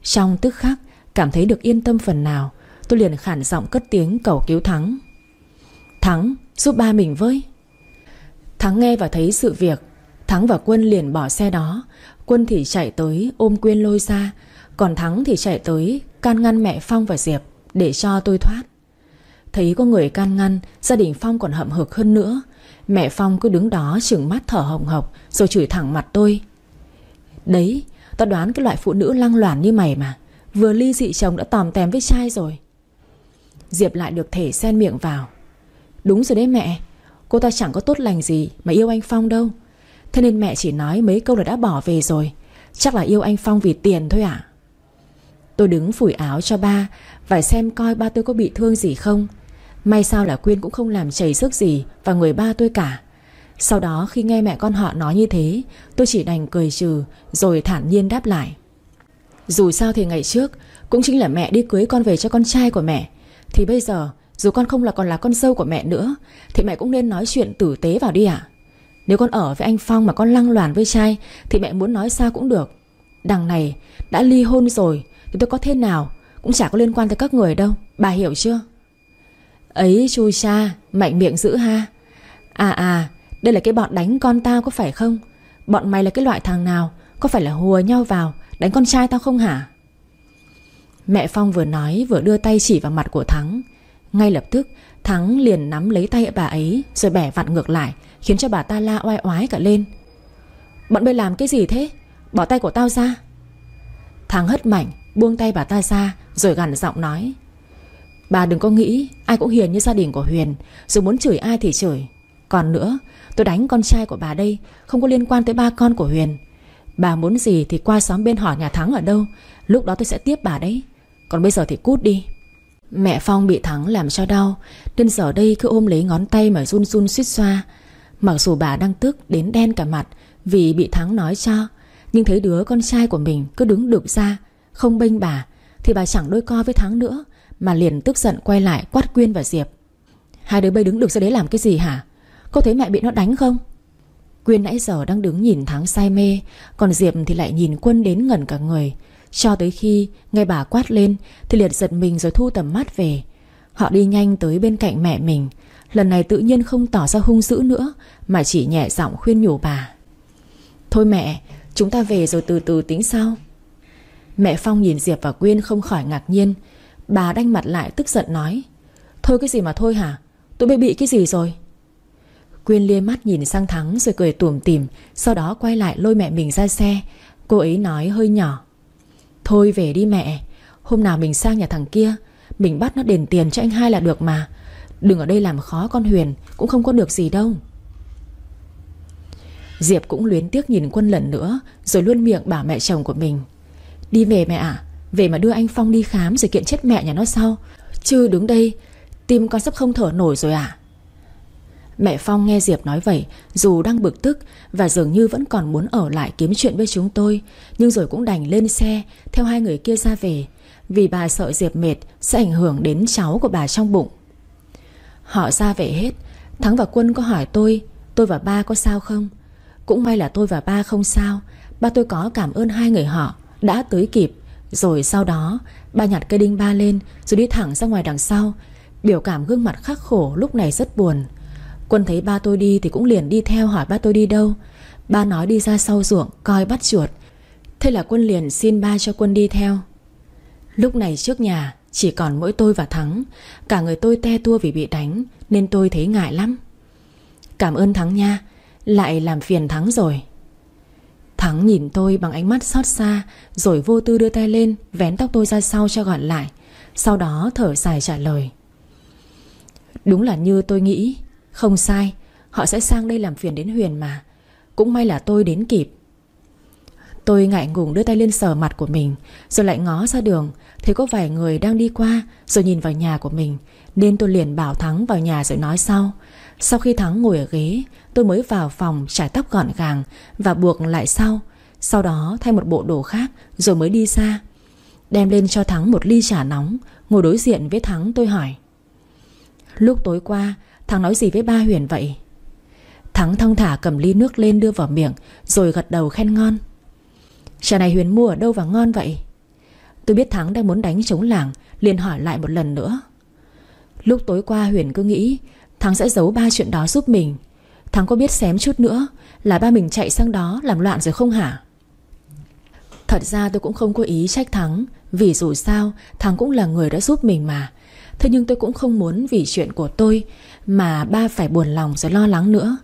Trong tức khắc, Cảm thấy được yên tâm phần nào, Tôi liền khản giọng cất tiếng cầu cứu Thắng. Thắng, giúp ba mình với. Thắng nghe và thấy sự việc. Thắng và Quân liền bỏ xe đó. Quân thì chạy tới, ôm Quyên lôi ra. Còn Thắng thì chạy tới, Can ngăn mẹ Phong và Diệp Để cho tôi thoát. Thấy có người can ngăn, Gia đình Phong còn hậm hực hơn nữa. Mẹ Phong cứ đứng đó chừng mắt thở hồng hộc Rồi chửi thẳng mặt tôi. Đấy, Tao đoán cái loại phụ nữ lăng loàn như mày mà. Vừa ly dị chồng đã tòm tèm với trai rồi. Diệp lại được thể xen miệng vào. Đúng rồi đấy mẹ, Cô ta chẳng có tốt lành gì Mà yêu anh Phong đâu. Thế nên mẹ chỉ nói mấy câu là đã bỏ về rồi. Chắc là yêu anh Phong vì tiền thôi à Tôi đứng phủi áo cho ba Và xem coi ba tôi có bị thương gì không. May sao là Quyên cũng không làm chảy sức gì và người ba tôi cả. Sau đó khi nghe mẹ con họ nói như thế, Tôi chỉ đành cười trừ, Rồi thản nhiên đáp lại. Dù sao thì ngày trước, Cũng chính là mẹ đi cưới con về cho con trai của mẹ. Thì bây giờ, dù con không là còn là con dâu của mẹ nữa, Thì mẹ cũng nên nói chuyện tử tế vào đi ạ. Nếu con ở với anh Phong mà con lăng loàn với trai, Thì mẹ muốn nói sao cũng được. Đằng này, đã ly hôn rồi, Thì tôi có thế nào, Cũng chả có liên quan tới các người đâu. Bà hiểu chưa? Ấy chui cha Mạnh miệng dữ ha. À à Đây là cái bọn đánh con tao có phải không? Bọn mày là cái loại thằng nào? Có phải là hùa nhau vào, Đánh con trai tao không hả? Mẹ Phong vừa nói, vừa đưa tay chỉ vào mặt của Thắng. Ngay lập tức, Thắng liền nắm lấy tay bà ấy, Rồi bẻ vặn ngược lại, Khiến cho bà ta la oai oái cả lên. Bọn bây làm cái gì thế? Bỏ tay của tao ra. Thắng hất mạnh, buông tay bà ta ra, Rồi gằn giọng nói. Bà đừng có nghĩ, ai cũng hiền như gia đình của Huyền. Dù muốn chửi ai thì chửi. Còn nữa, tôi đánh con trai của bà đây, Không có liên quan tới ba con của Huyền. Bà muốn gì thì qua xóm bên hỏi nhà Thắng ở đâu, Lúc đó tôi sẽ tiếp bà đấy. Còn bây giờ thì cút đi. Mẹ Phong bị Thắng làm cho đau, Nên giờ đây cứ ôm lấy ngón tay mà run run suýt xoa. Mặc dù bà đang tức đến đen cả mặt Vì bị Thắng nói cho, Nhưng thấy đứa con trai của mình cứ đứng được ra, Không bênh bà, Thì bà chẳng đôi co với Thắng nữa. Mà liền tức giận quay lại quát Quyên và Diệp. Hai đứa bây đứng được ra đấy làm cái gì hả? Có thấy mẹ bị nó đánh không? Quyên nãy giờ đang đứng nhìn Thắng say mê, Còn Diệp thì lại nhìn Quân đến ngẩn cả người. Cho tới khi nghe bà quát lên Thì liền giật mình rồi thu tầm mắt về. Họ đi nhanh tới bên cạnh mẹ mình. Lần này tự nhiên không tỏ ra hung dữ nữa, Mà chỉ nhẹ giọng khuyên nhủ bà. Thôi mẹ, Chúng ta về rồi từ từ tính sau. Mẹ Phong nhìn Diệp và Quyên không khỏi ngạc nhiên. Bà đanh mặt lại tức giận nói, Thôi cái gì mà thôi hả? Tụi bay bị cái gì rồi? Quyên lia mắt nhìn sang Thắng rồi cười tủm tỉm, Sau đó quay lại lôi mẹ mình ra xe. Cô ấy nói hơi nhỏ, Thôi về đi mẹ, Hôm nào mình sang nhà thằng kia, Mình bắt nó đền tiền cho anh hai là được mà. Đừng ở đây làm khó con Huyền, Cũng không có được gì đâu. Diệp cũng luyến tiếc nhìn quân lần nữa, Rồi luôn miệng bảo mẹ chồng của mình, Đi về mẹ ạ về mà đưa anh Phong đi khám rồi kiện chết mẹ nhà nó sau. Chứ đứng đây, Tim con sắp không thở nổi rồi à? Mẹ Phong nghe Diệp nói vậy, Dù đang bực tức Và dường như vẫn còn muốn ở lại kiếm chuyện với chúng tôi, Nhưng rồi cũng đành lên xe, Theo hai người kia ra về, Vì bà sợ Diệp mệt Sẽ ảnh hưởng đến cháu của bà trong bụng. Họ ra về hết, Thắng và Quân có hỏi tôi Tôi và ba có sao không? Cũng may là tôi và ba không sao, Ba tôi có cảm ơn hai người họ Đã tới kịp. Rồi sau đó, Ba nhặt cây đinh ba lên, Rồi đi thẳng ra ngoài đằng sau. Biểu cảm gương mặt khắc khổ lúc này rất buồn. Quân thấy ba tôi đi thì cũng liền đi theo hỏi ba tôi đi đâu. Ba nói đi ra sau ruộng, Coi bắt chuột. Thế là quân liền xin ba cho quân đi theo. Lúc này trước nhà, Chỉ còn mỗi tôi và Thắng. Cả người tôi te tua vì bị đánh, Nên tôi thấy ngại lắm. Cảm ơn Thắng nha, Lại làm phiền Thắng rồi. Thắng nhìn tôi bằng ánh mắt xót xa, Rồi vô tư đưa tay lên, Vén tóc tôi ra sau cho gọn lại. Sau đó thở dài trả lời. Đúng là như tôi nghĩ. Không sai, Họ sẽ sang đây làm phiền đến Huyền mà. Cũng may là tôi đến kịp. Tôi ngại ngùng đưa tay lên sờ mặt của mình, Rồi lại ngó ra đường. Thấy có vài người đang đi qua, Rồi nhìn vào nhà của mình. Nên tôi liền bảo Thắng vào nhà rồi nói sau. Sau khi Thắng ngồi ở ghế Tôi mới vào phòng trải tóc gọn gàng Và buộc lại sau. Sau đó thay một bộ đồ khác Rồi mới đi ra Đem lên cho Thắng một ly trà nóng, Ngồi đối diện với Thắng tôi hỏi. Lúc tối qua, Thắng nói gì với ba Huyền vậy? Thắng thong thả cầm ly nước lên đưa vào miệng Rồi gật đầu khen ngon. Trà này Huyền mua ở đâu và ngon vậy? Tôi biết Thắng đang muốn đánh chống làng, liền hỏi lại một lần nữa. Lúc tối qua Huyền cứ nghĩ Thắng sẽ giấu ba chuyện đó giúp mình. Thắng có biết xém chút nữa Là ba mình chạy sang đó làm loạn rồi không hả? Thật ra tôi cũng không có ý trách Thắng, Vì dù sao, Thắng cũng là người đã giúp mình mà. Thế nhưng tôi cũng không muốn vì chuyện của tôi Mà ba phải buồn lòng rồi lo lắng nữa.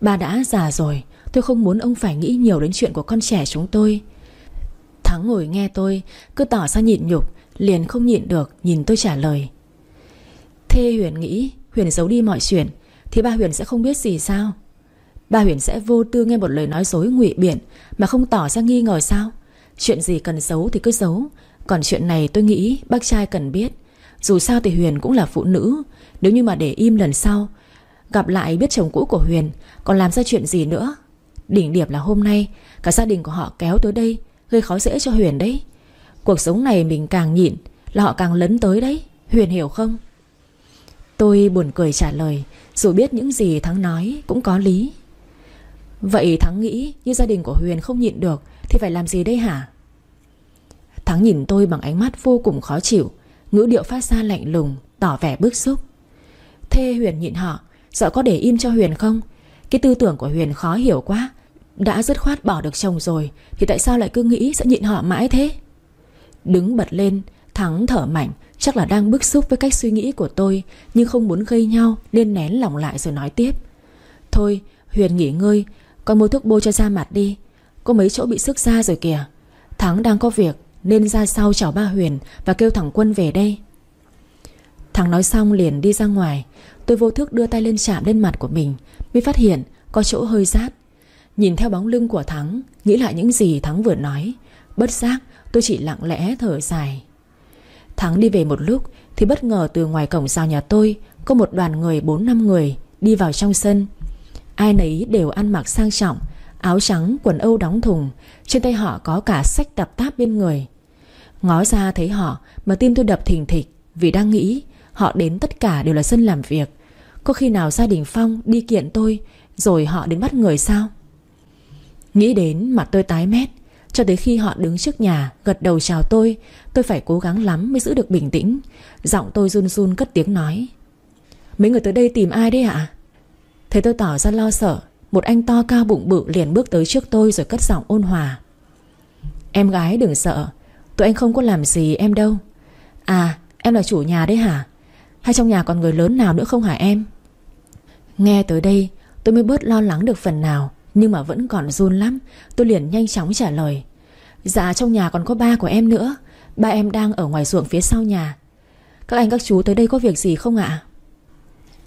Ba đã già rồi, Tôi không muốn ông phải nghĩ nhiều đến chuyện của con trẻ chúng tôi. Thắng ngồi nghe tôi, Cứ tỏ ra nhịn nhục, Liền không nhịn được nhìn tôi trả lời. Thế Huyền nghĩ, Huyền giấu đi mọi chuyện thì ba Huyền sẽ không biết gì sao? Ba Huyền sẽ vô tư nghe một lời nói dối ngụy biện Mà không tỏ ra nghi ngờ sao? Chuyện gì cần giấu thì cứ giấu. Còn chuyện này tôi nghĩ bác trai cần biết. Dù sao thì Huyền cũng là phụ nữ. Nếu như mà để im lần sau, Gặp lại biết chồng cũ của Huyền, Còn làm ra chuyện gì nữa? Đỉnh điểm là hôm nay, Cả gia đình của họ kéo tới đây, Gây khó dễ cho Huyền đấy. Cuộc sống này mình càng nhịn Là họ càng lấn tới đấy. Huyền hiểu không? Tôi buồn cười trả lời. Dù biết những gì Thắng nói cũng có lý. Vậy Thắng nghĩ Như gia đình của Huyền không nhịn được Thì phải làm gì đây hả? Thắng nhìn tôi bằng ánh mắt vô cùng khó chịu, Ngữ điệu phát ra lạnh lùng, Tỏ vẻ bức xúc. Thế Huyền nhịn họ, Sợ có để im cho Huyền không? Cái tư tưởng của Huyền khó hiểu quá, Đã dứt khoát bỏ được chồng rồi, Thì tại sao lại cứ nghĩ sẽ nhịn họ mãi thế? Đứng bật lên Thắng thở mạnh Chắc là đang bức xúc với cách suy nghĩ của tôi, Nhưng không muốn gây nhau, Nên nén lòng lại rồi nói tiếp. Thôi, Huyền nghỉ ngơi, Con mua thuốc bôi cho da mặt đi. Có mấy chỗ bị sức da rồi kìa. Thắng đang có việc, Nên ra sau chào ba Huyền Và kêu thẳng Quân về đây. Thắng nói xong liền đi ra ngoài. Tôi vô thức đưa tay lên chạm lên mặt của mình, Mới phát hiện có chỗ hơi rát. Nhìn theo bóng lưng của Thắng, Nghĩ lại những gì Thắng vừa nói. Bất giác, tôi chỉ lặng lẽ thở dài. Thắng đi về một lúc Thì bất ngờ từ ngoài cổng rào nhà tôi Có một đoàn người 4-5 người Đi vào trong sân. Ai nấy đều ăn mặc sang trọng, Áo trắng, quần âu đóng thùng, Trên tay họ có cả sách tập táp bên người. Ngó ra thấy họ Mà tim tôi đập thình thịch Vì đang nghĩ Họ đến tất cả đều là sân làm việc. Có khi nào gia đình Phong đi kiện tôi Rồi họ đến bắt người sao? Nghĩ đến mặt tôi tái mét cho tới khi họ đứng trước nhà, Gật đầu chào tôi Tôi phải cố gắng lắm mới giữ được bình tĩnh. Giọng tôi run run cất tiếng nói. Mấy người tới đây tìm ai đấy ạ? Thế tôi tỏ ra lo sợ, Một anh to cao bụng bự liền bước tới trước tôi Rồi cất giọng ôn hòa. Em gái đừng sợ, Tụi anh không có làm gì em đâu. À Em là chủ nhà đấy hả? Hay trong nhà còn người lớn nào nữa không hả em? Nghe tới đây, Tôi mới bớt lo lắng được phần nào. Nhưng mà vẫn còn run lắm. Tôi liền nhanh chóng trả lời. Dạ trong nhà còn có ba của em nữa. Ba em đang ở ngoài ruộng phía sau nhà. Các anh, các chú tới đây có việc gì không ạ?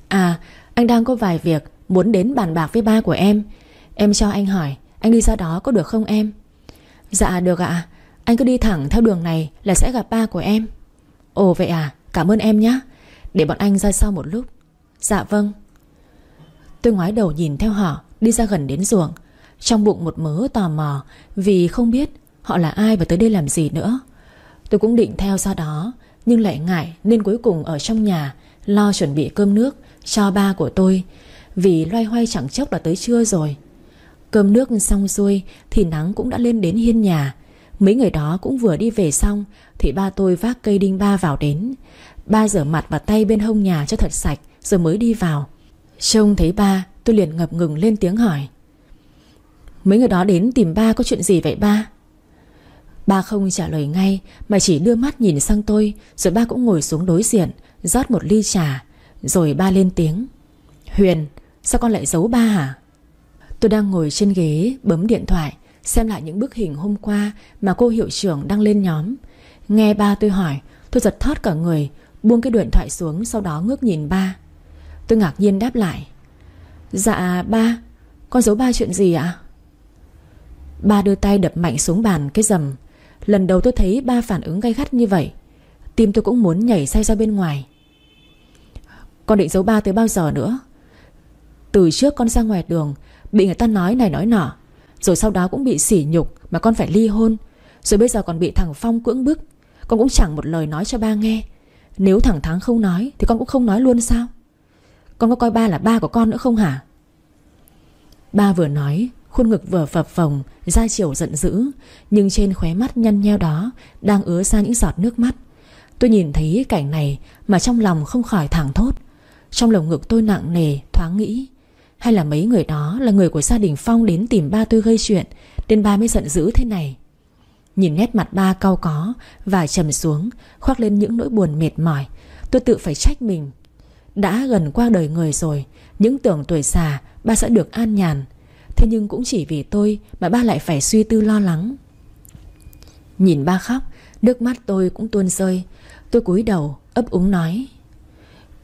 À anh đang có vài việc Muốn đến bàn bạc với ba của em. Em cho anh hỏi, Anh đi ra đó có được không em? Dạ được ạ. Anh cứ đi thẳng theo đường này là sẽ gặp ba của em. Ồ, vậy à Cảm ơn em nhé. Để bọn anh ra sau một lúc. Dạ vâng. Tôi ngoái đầu nhìn theo họ. Đi ra gần đến ruộng. Trong bụng một mớ tò mò, Vì không biết họ là ai và tới đây làm gì nữa. Tôi cũng định theo sau đó, Nhưng lại ngại nên cuối cùng ở trong nhà, Lo chuẩn bị cơm nước Cho ba của tôi, Vì loay hoay chẳng chốc là tới trưa rồi. Cơm nước xong xuôi Thì nắng cũng đã lên đến hiên nhà. Mấy người đó cũng vừa đi về xong Thì ba tôi vác cây đinh ba vào đến. Ba rửa mặt và tay bên hông nhà cho thật sạch Rồi mới đi vào. Trông thấy ba tôi liền ngập ngừng lên tiếng hỏi. Mấy người đó đến tìm ba có chuyện gì vậy ba? Ba không trả lời ngay, Mà chỉ đưa mắt nhìn sang tôi, Rồi ba cũng ngồi xuống đối diện, rót một ly trà, Rồi ba lên tiếng. Huyền, sao con lại giấu ba hả? Tôi đang ngồi trên ghế, bấm điện thoại, Xem lại những bức hình hôm qua Mà cô hiệu trưởng đăng lên nhóm. Nghe ba tôi hỏi, Tôi giật thót cả người, Buông cái điện thoại xuống, Sau đó ngước nhìn ba. Tôi ngạc nhiên đáp lại. Dạ ba. Con giấu ba chuyện gì ạ? Ba đưa tay đập mạnh xuống bàn cái rầm Lần đầu tôi thấy ba phản ứng gay gắt như vậy. Tim tôi cũng muốn nhảy say ra bên ngoài. Con định giấu ba tới bao giờ nữa? Từ trước con ra ngoài đường, Bị người ta nói này nói nọ. Rồi sau đó cũng bị sỉ nhục Mà con phải ly hôn. Rồi bây giờ còn bị thằng Phong cưỡng bức. Con cũng chẳng một lời nói cho ba nghe. Nếu thẳng thắng không nói Thì con cũng không nói luôn sao? Con có coi ba là ba của con nữa không hả? Ba vừa nói, Khuôn ngực vừa phập phồng, Da chiều giận dữ, Nhưng trên khóe mắt nhăn nheo đó Đang ứa ra những giọt nước mắt. Tôi nhìn thấy cảnh này Mà trong lòng không khỏi thẳng thốt. Trong lồng ngực tôi nặng nề, thoáng nghĩ. Hay là mấy người đó là người của gia đình Phong Đến tìm ba tôi gây chuyện, Nên ba mới giận dữ thế này. Nhìn nét mặt ba cau có Và trầm xuống, Khoác lên những nỗi buồn mệt mỏi, Tôi tự phải trách mình. Đã gần qua đời người rồi, Những tưởng tuổi già ba sẽ được an nhàn. Thế nhưng cũng chỉ vì tôi Mà ba lại phải suy tư lo lắng. Nhìn ba khóc, Nước mắt tôi cũng tuôn rơi. Tôi cúi đầu, ấp úng nói,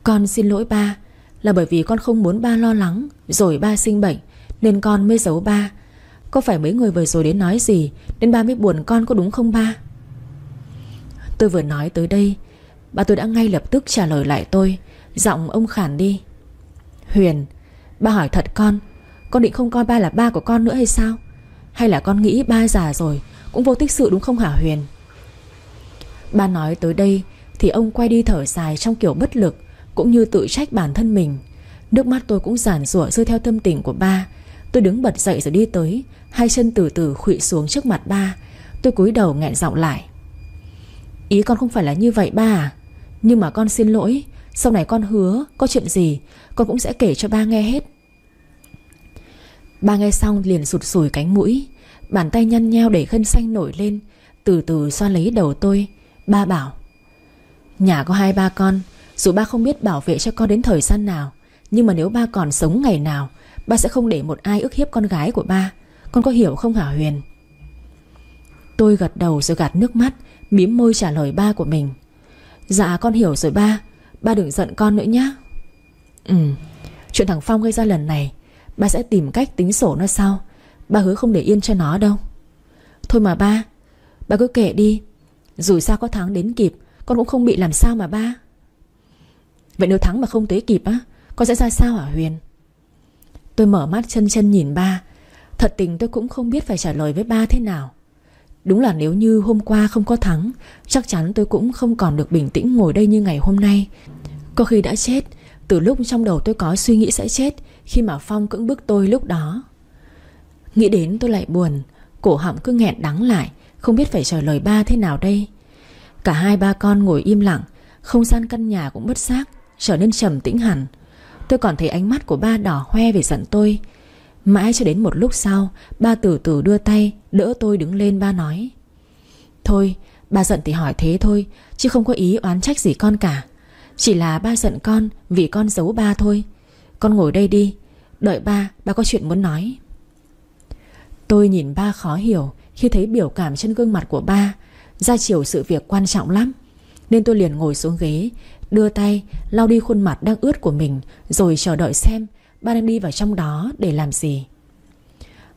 Con xin lỗi ba, Là bởi vì con không muốn ba lo lắng, Rồi ba sinh bệnh, Nên con mới giấu ba. Có phải mấy người vừa rồi đến nói gì, Nên ba mới buồn con có đúng không ba? Tôi vừa nói tới đây Ba tôi đã ngay lập tức trả lời lại tôi. Giọng ông khản đi, Huyền Ba hỏi thật con Con định không coi ba là ba của con nữa hay sao? Hay là con nghĩ ba già rồi Cũng vô tích sự đúng không hả Huyền? Ba nói tới đây Thì ông quay đi thở dài trong kiểu bất lực Cũng như tự trách bản thân mình. Nước mắt tôi cũng giản rủa rơi theo tâm tình của ba. Tôi đứng bật dậy rồi đi tới, Hai chân từ từ khụy xuống trước mặt ba. Tôi cúi đầu nghẹn giọng lại. Ý con không phải là như vậy ba à? Nhưng mà con xin lỗi, Sau này con hứa Có chuyện gì, Con cũng sẽ kể cho ba nghe hết. Ba nghe xong liền sụt sùi cánh mũi, Bàn tay nhăn nheo để khân xanh nổi lên, Từ từ xoa lấy đầu tôi. Ba bảo, Nhà có hai ba con, Dù ba không biết bảo vệ cho con đến thời gian nào, Nhưng mà nếu ba còn sống ngày nào, Ba sẽ không để một ai ức hiếp con gái của ba. Con có hiểu không hả Huyền? Tôi gật đầu rồi gạt nước mắt, Mím môi trả lời ba của mình. Dạ con hiểu rồi ba Ba đừng giận con nữa nhé Ừ Chuyện thằng Phong gây ra lần này Ba sẽ tìm cách tính sổ nó sau. Ba hứa không để yên cho nó đâu. Thôi mà ba Ba cứ kệ đi. Dù sao có thắng đến kịp, Con cũng không bị làm sao mà ba. Vậy nếu thắng mà không tới kịp á, Con sẽ ra sao hả Huyền? Tôi mở mắt chân chân nhìn ba. Thật tình tôi cũng không biết phải trả lời với ba thế nào. Đúng là nếu như hôm qua không có thắng, Chắc chắn tôi cũng không còn được bình tĩnh ngồi đây như ngày hôm nay. Có khi đã chết, Từ lúc trong đầu tôi có suy nghĩ sẽ chết khi mà Phong cưỡng bức tôi lúc đó. Nghĩ đến tôi lại buồn, Cổ họng cứ nghẹn đắng lại, Không biết phải trả lời ba thế nào đây. Cả hai ba con ngồi im lặng, Không gian căn nhà cũng bất giác Trở nên trầm tĩnh hẳn. Tôi còn thấy ánh mắt của ba đỏ hoe về giận tôi. Mãi cho đến một lúc sau, Ba từ từ đưa tay, Đỡ tôi đứng lên, ba nói, Thôi, Ba giận thì hỏi thế thôi, Chứ không có ý oán trách gì con cả. Chỉ là ba giận con vì con giấu ba thôi. Con ngồi đây đi Đợi ba, ba có chuyện muốn nói. Tôi nhìn ba khó hiểu Khi thấy biểu cảm trên gương mặt của ba. Ra chiều sự việc quan trọng lắm Nên tôi liền ngồi xuống ghế Đưa tay lau đi khuôn mặt đang ướt của mình Rồi chờ đợi xem Ba đang đi vào trong đó để làm gì.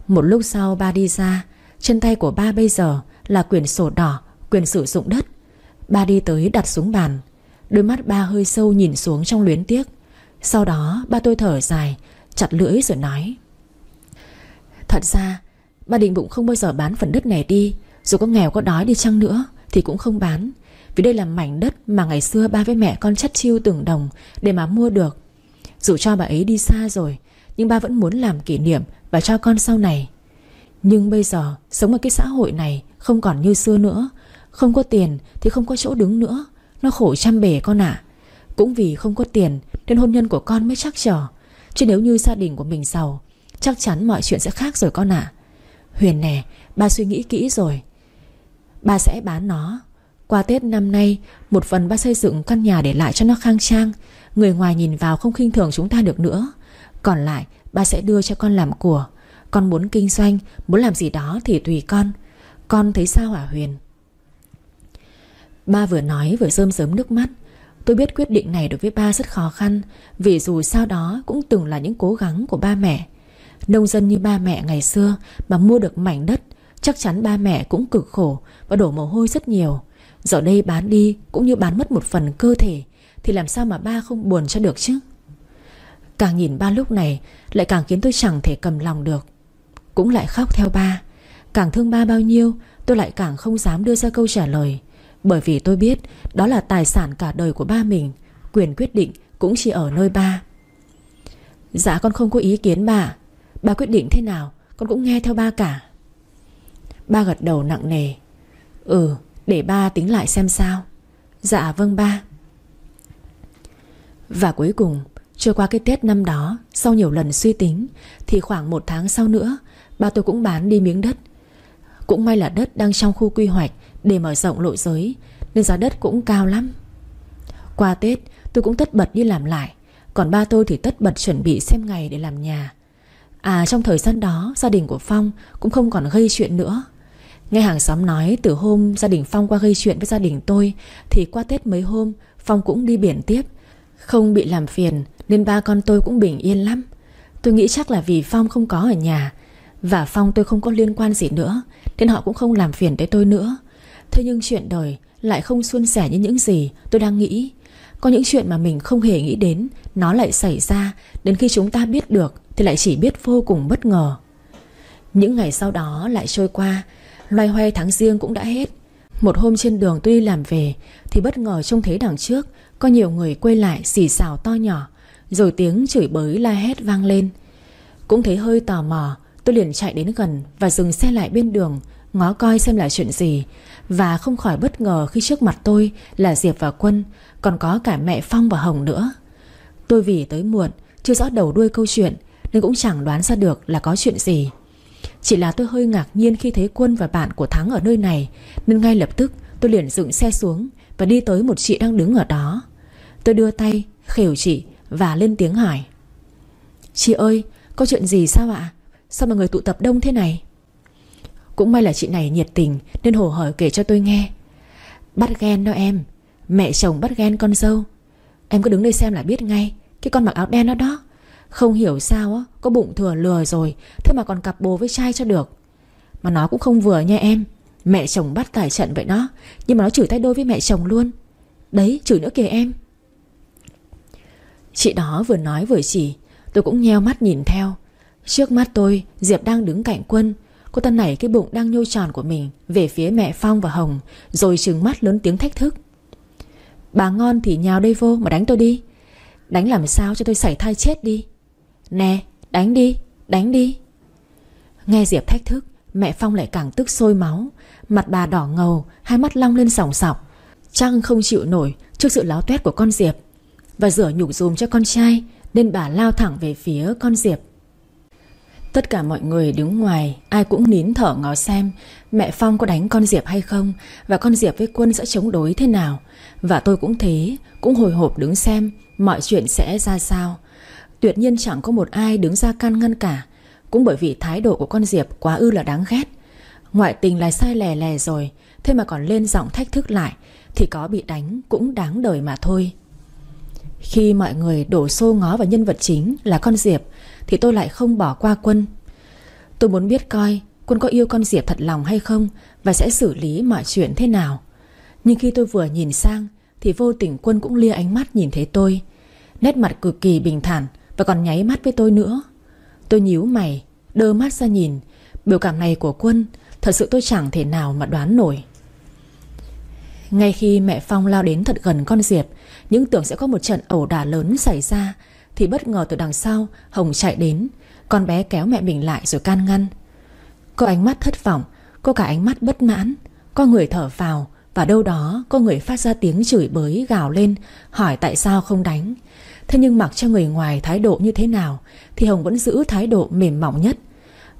Một lúc sau ba đi ra Chân tay của ba bây giờ Là quyển sổ đỏ Quyền sử dụng đất. Ba đi tới đặt xuống bàn Đôi mắt ba hơi sâu nhìn xuống trong luyến tiếc. Sau đó, ba tôi thở dài, Chặt lưỡi rồi nói. Thật ra, Ba định bụng không bao giờ bán phần đất này đi. Dù có nghèo có đói đi chăng nữa, Thì cũng không bán. Vì đây là mảnh đất mà ngày xưa ba với mẹ con chắt chiêu từng đồng Để mà mua được. Dù cho bà ấy đi xa rồi, Nhưng ba vẫn muốn làm kỷ niệm Và cho con sau này. Nhưng bây giờ, sống ở cái xã hội này Không còn như xưa nữa. Không có tiền thì không có chỗ đứng nữa. Nó khổ trăm bề con ạ. Cũng vì không có tiền nên hôn nhân của con mới chắc trở. Chứ nếu như gia đình của mình giàu, Chắc chắn mọi chuyện sẽ khác rồi con ạ. Huyền nè, Ba suy nghĩ kỹ rồi. Ba sẽ bán nó. Qua Tết năm nay, Một phần ba xây dựng căn nhà để lại cho nó khang trang. Người ngoài nhìn vào không khinh thường chúng ta được nữa. Còn lại, ba sẽ đưa cho con làm của. Con muốn kinh doanh, Muốn làm gì đó thì tùy con. Con thấy sao hả Huyền? Ba vừa nói vừa rơm rớm nước mắt. Tôi biết quyết định này đối với ba rất khó khăn, Vì dù sao đó cũng từng là những cố gắng của ba mẹ. Nông dân như ba mẹ ngày xưa Mà mua được mảnh đất, Chắc chắn ba mẹ cũng cực khổ Và đổ mồ hôi rất nhiều. Giờ đây bán đi cũng như bán mất một phần cơ thể, Thì làm sao mà ba không buồn cho được chứ? Càng nhìn ba lúc này, Lại càng khiến tôi chẳng thể cầm lòng được. Cũng lại khóc theo ba. Càng thương ba bao nhiêu, Tôi lại càng không dám đưa ra câu trả lời. Bởi vì tôi biết Đó là tài sản cả đời của ba mình, Quyền quyết định cũng chỉ ở nơi ba. Dạ con không có ý kiến bà. Ba quyết định thế nào, Con cũng nghe theo ba cả. Ba gật đầu nặng nề. Ừ để ba tính lại xem sao. Dạ vâng ba. Và cuối cùng, Trôi qua cái Tết năm đó, Sau nhiều lần suy tính, Thì khoảng một tháng sau nữa, Ba tôi cũng bán đi miếng đất. Cũng may là đất đang trong khu quy hoạch để mở rộng lộ giới, Nên giá đất cũng cao lắm. Qua Tết, tôi cũng tất bật đi làm lại, Còn ba tôi thì tất bật chuẩn bị xem ngày để làm nhà. À trong thời gian đó, Gia đình của Phong cũng không còn gây chuyện nữa. Nghe hàng xóm nói từ hôm gia đình Phong qua gây chuyện với gia đình tôi, Thì qua Tết mấy hôm, Phong cũng đi biển tiếp. Không bị làm phiền, Nên ba con tôi cũng bình yên lắm. Tôi nghĩ chắc là vì Phong không có ở nhà, Và Phong tôi không có liên quan gì nữa, Nên họ cũng không làm phiền tới tôi nữa. Thế nhưng chuyện đời lại không suôn sẻ như những gì tôi đang nghĩ. Có những chuyện mà mình không hề nghĩ đến, Nó lại xảy ra. Đến khi chúng ta biết được Thì lại chỉ biết vô cùng bất ngờ. Những ngày sau đó lại trôi qua, Loay hoay tháng riêng cũng đã hết. Một hôm trên đường tôi đi làm về Thì bất ngờ trông thấy đằng trước Có nhiều người quay lại xì xào to nhỏ, Rồi tiếng chửi bới la hét vang lên. Cũng thấy hơi tò mò, Tôi liền chạy đến gần Và dừng xe lại bên đường, Ngó coi xem là chuyện gì. Và không khỏi bất ngờ khi trước mặt tôi Là Diệp và Quân, Còn có cả mẹ Phong và Hồng nữa. Tôi vì tới muộn, Chưa rõ đầu đuôi câu chuyện, Nên cũng chẳng đoán ra được là có chuyện gì. Chỉ là tôi hơi ngạc nhiên khi thấy Quân và bạn của Thắng ở nơi này, Nên ngay lập tức tôi liền dựng xe xuống Và đi tới một chị đang đứng ở đó. Tôi đưa tay, khều chị Và lên tiếng hỏi. Chị ơi, có chuyện gì sao ạ? Sao mà người tụ tập đông thế này? Cũng may là chị này nhiệt tình, Nên hồ hởi kể cho tôi nghe. Bắt ghen đó em, Mẹ chồng bắt ghen con dâu. Em cứ đứng đây xem là biết ngay Cái con mặc áo đen đó đó. Không hiểu sao á, Có bụng thừa lừa rồi, Thế mà còn cặp bồ với trai cho được. Mà nó cũng không vừa nha em, Mẹ chồng bắt tài trận vậy đó, Nhưng mà nó chửi tay đôi với mẹ chồng luôn. Đấy, chửi nữa kìa em. Chị đó vừa nói vừa chỉ, Tôi cũng nheo mắt nhìn theo. Trước mắt tôi, Diệp đang đứng cạnh quân Cô ta nảy cái bụng đang nhô tròn của mình, Về phía mẹ Phong và Hồng, Rồi trừng mắt lớn tiếng thách thức. Bà ngon thì nhào đây vô mà đánh tôi đi. Đánh làm sao cho tôi xảy thai chết đi? Nè, đánh đi Đánh đi. Nghe Diệp thách thức, Mẹ Phong lại càng tức sôi máu. Mặt bà đỏ ngầu, Hai mắt long lên sòng sọc. Trăng không chịu nổi Trước sự láo tuét của con Diệp. Và rửa nhục dùm cho con trai, Nên bà lao thẳng về phía con Diệp. Tất cả mọi người đứng ngoài, Ai cũng nín thở ngó xem, Mẹ Phong có đánh con Diệp hay không Và con Diệp với quân sẽ chống đối thế nào. Và tôi cũng thế, Cũng hồi hộp đứng xem Mọi chuyện sẽ ra sao. Tuyệt nhiên chẳng có một ai đứng ra can ngăn cả, Cũng bởi vì thái độ của con Diệp quá ư là đáng ghét. Ngoại tình là sai lè lè rồi, Thế mà còn lên giọng thách thức lại, Thì có bị đánh cũng đáng đời mà thôi. Khi mọi người đổ xô ngó vào nhân vật chính là con Diệp, Thì tôi lại không bỏ qua quân. Tôi muốn biết coi Quân có yêu con Diệp thật lòng hay không Và sẽ xử lý mọi chuyện thế nào. Nhưng khi tôi vừa nhìn sang, Thì vô tình quân cũng lia ánh mắt nhìn thấy tôi. Nét mặt cực kỳ bình thản Và còn nháy mắt với tôi nữa. Tôi nhíu mày, Đơ mắt ra nhìn. Biểu cảm này của quân, Thật sự tôi chẳng thể nào mà đoán nổi. Ngay khi mẹ Phong lao đến thật gần con Diệp những tưởng sẽ có một trận ẩu đả lớn xảy ra, Thì bất ngờ từ đằng sau, Hồng chạy đến. Con bé kéo mẹ mình lại rồi can ngăn. Cô ánh mắt thất vọng cô cả ánh mắt bất mãn. Có người thở vào, Và đâu đó có người phát ra tiếng chửi bới gào lên, Hỏi tại sao không đánh. Thế nhưng mặc cho người ngoài thái độ như thế nào, Thì Hồng vẫn giữ thái độ mềm mỏng nhất.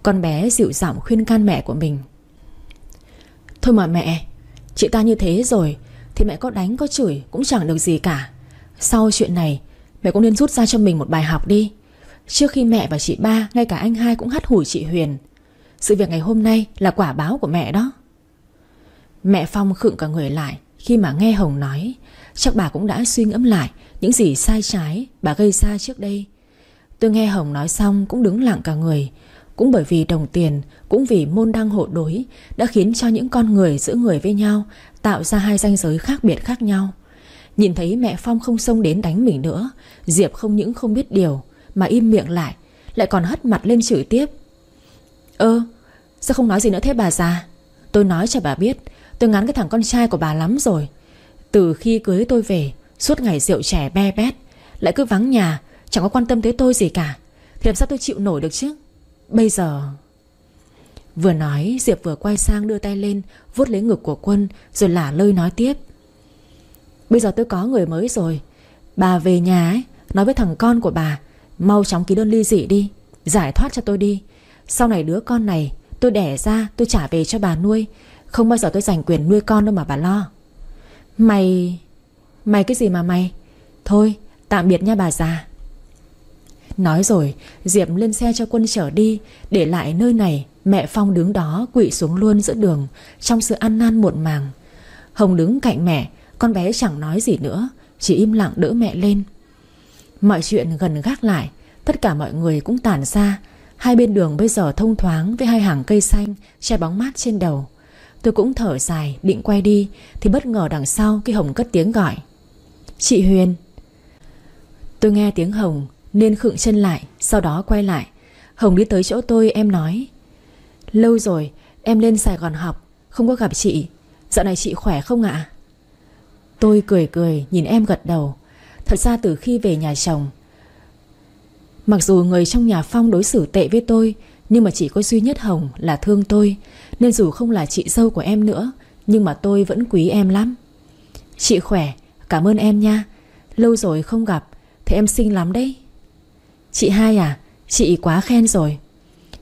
Con bé dịu giọng khuyên can mẹ của mình. Thôi mà mẹ, Chị ta như thế rồi thì mẹ có đánh, có chửi, cũng chẳng được gì cả. Sau chuyện này, Mẹ cũng nên rút ra cho mình một bài học đi. Trước khi mẹ và chị ba, Ngay cả anh hai cũng hắt hủi chị Huyền. Sự việc ngày hôm nay là quả báo của mẹ đó. Mẹ Phong khựng cả người lại Khi mà nghe Hồng nói. Chắc bà cũng đã suy ngẫm lại Những gì sai trái bà gây ra trước đây. Tôi nghe Hồng nói xong cũng đứng lặng cả người. Cũng bởi vì đồng tiền, Cũng vì môn đăng hộ đối, Đã khiến cho những con người giữa người với nhau Tạo ra hai ranh giới khác biệt khác nhau. Nhìn thấy mẹ Phong không xông đến đánh mình nữa, Diệp không những không biết điều, Mà im miệng lại Lại còn hất mặt lên chửi tiếp. Ơ, sao không nói gì nữa thế bà già? Tôi nói cho bà biết, Tôi ngán cái thằng con trai của bà lắm rồi. Từ khi cưới tôi về, Suốt ngày rượu trẻ be bét, Lại cứ vắng nhà, Chẳng có quan tâm tới tôi gì cả. Thì làm sao tôi chịu nổi được chứ? Bây giờ Vừa nói, Diệp vừa quay sang đưa tay lên, vuốt lấy ngực của quân, Rồi lả lơi nói tiếp. Bây giờ tôi có người mới rồi. Bà về nhà ấy, Nói với thằng con của bà, Mau chóng ký đơn ly dị đi, Giải thoát cho tôi đi. Sau này đứa con này, tôi đẻ ra, tôi trả về cho bà nuôi. Không bao giờ tôi giành quyền nuôi con đâu mà bà lo. Mày Mày cái gì mà mày? Thôi, tạm biệt nha bà già. Nói rồi, Diệp lên xe cho quân chở đi, Để lại nơi này Mẹ Phong đứng đó quỵ xuống luôn giữa đường, Trong sự ăn nan muộn màng. Hồng đứng cạnh mẹ, Con bé chẳng nói gì nữa, Chỉ im lặng đỡ mẹ lên. Mọi chuyện gần gác lại, Tất cả mọi người cũng tản ra. Hai bên đường bây giờ thông thoáng Với hai hàng cây xanh Che bóng mát trên đầu. Tôi cũng thở dài, định quay đi, Thì bất ngờ đằng sau cái Hồng cất tiếng gọi. Chị Huyền. Tôi nghe tiếng Hồng, nên khựng chân lại, Sau đó quay lại. Hồng đi tới chỗ tôi, em nói Lâu rồi, em lên Sài Gòn học, Không có gặp chị. Dạo này chị khỏe không ạ? Tôi cười cười, nhìn em gật đầu. Thật ra từ khi về nhà chồng, Mặc dù người trong nhà Phong đối xử tệ với tôi, Nhưng mà chỉ có duy nhất Hồng là thương tôi. Nên dù không là chị dâu của em nữa, Nhưng mà tôi vẫn quý em lắm. Chị khỏe, Cảm ơn em nha. Lâu rồi không gặp, Thế em xinh lắm đấy. Chị hai à Chị quá khen rồi.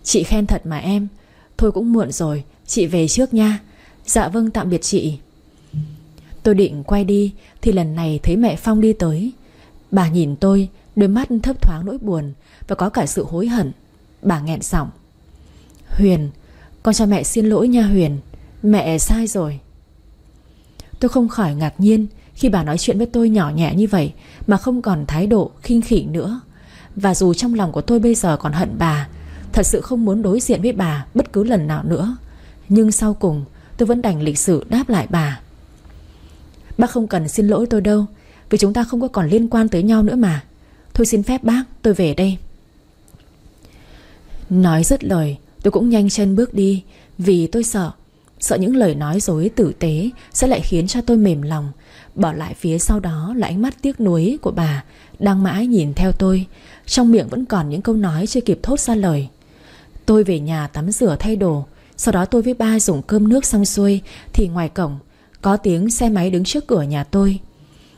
Chị khen thật mà em. Thôi cũng muộn rồi, Chị về trước nha. Dạ vâng tạm biệt chị. Tôi định quay đi, Thì lần này thấy mẹ Phong đi tới. Bà nhìn tôi, Đôi mắt thấp thoáng nỗi buồn Và có cả sự hối hận. Bà nghẹn giọng. Huyền, Con cho mẹ xin lỗi nha Huyền. Mẹ sai rồi. Tôi không khỏi ngạc nhiên Khi bà nói chuyện với tôi nhỏ nhẹ như vậy Mà không còn thái độ khinh khỉ nữa. Và dù trong lòng của tôi bây giờ còn hận bà Thật sự không muốn đối diện với bà Bất cứ lần nào nữa. Nhưng sau cùng, tôi vẫn đành lịch sự đáp lại bà. Bác không cần xin lỗi tôi đâu, Vì chúng ta không có còn liên quan tới nhau nữa mà. Thôi xin phép bác, tôi về đây. Nói dứt lời, Tôi cũng nhanh chân bước đi, Vì tôi sợ Sợ những lời nói dối tử tế Sẽ lại khiến cho tôi mềm lòng, Bỏ lại phía sau đó là ánh mắt tiếc nuối của bà Đang mãi nhìn theo tôi. Trong miệng vẫn còn những câu nói chưa kịp thốt ra lời. Tôi về nhà tắm rửa thay đồ. Sau đó tôi với ba dùng cơm nước xong xuôi, Thì ngoài cổng, Có tiếng xe máy đứng trước cửa nhà tôi.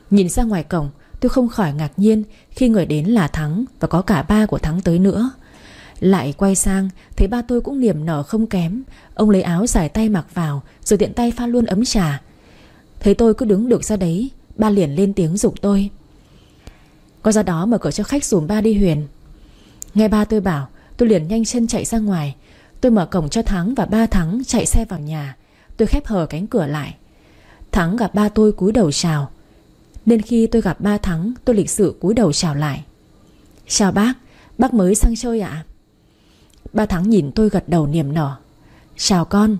Nhìn ra ngoài cổng, Tôi không khỏi ngạc nhiên Khi người đến là Thắng Và có cả ba của Thắng tới nữa. Lại quay sang, Thấy ba tôi cũng niềm nở không kém. Ông lấy áo giải tay mặc vào, Rồi tiện tay pha luôn ấm trà. Thấy tôi cứ đứng được ra đấy, Ba liền lên tiếng dục tôi. Có ra đó mở cửa cho khách dùm ba đi Huyền. Nghe ba tôi bảo Tôi liền nhanh chân chạy ra ngoài. Tôi mở cổng cho Thắng và ba Thắng chạy xe vào nhà. Tôi khép hờ cánh cửa lại. Thắng gặp ba tôi cúi đầu chào. Nên khi tôi gặp ba Thắng, Tôi lịch sự cúi đầu chào lại. Chào bác Bác mới sang chơi ạ. Ba Thắng nhìn tôi gật đầu niềm nở. Chào con,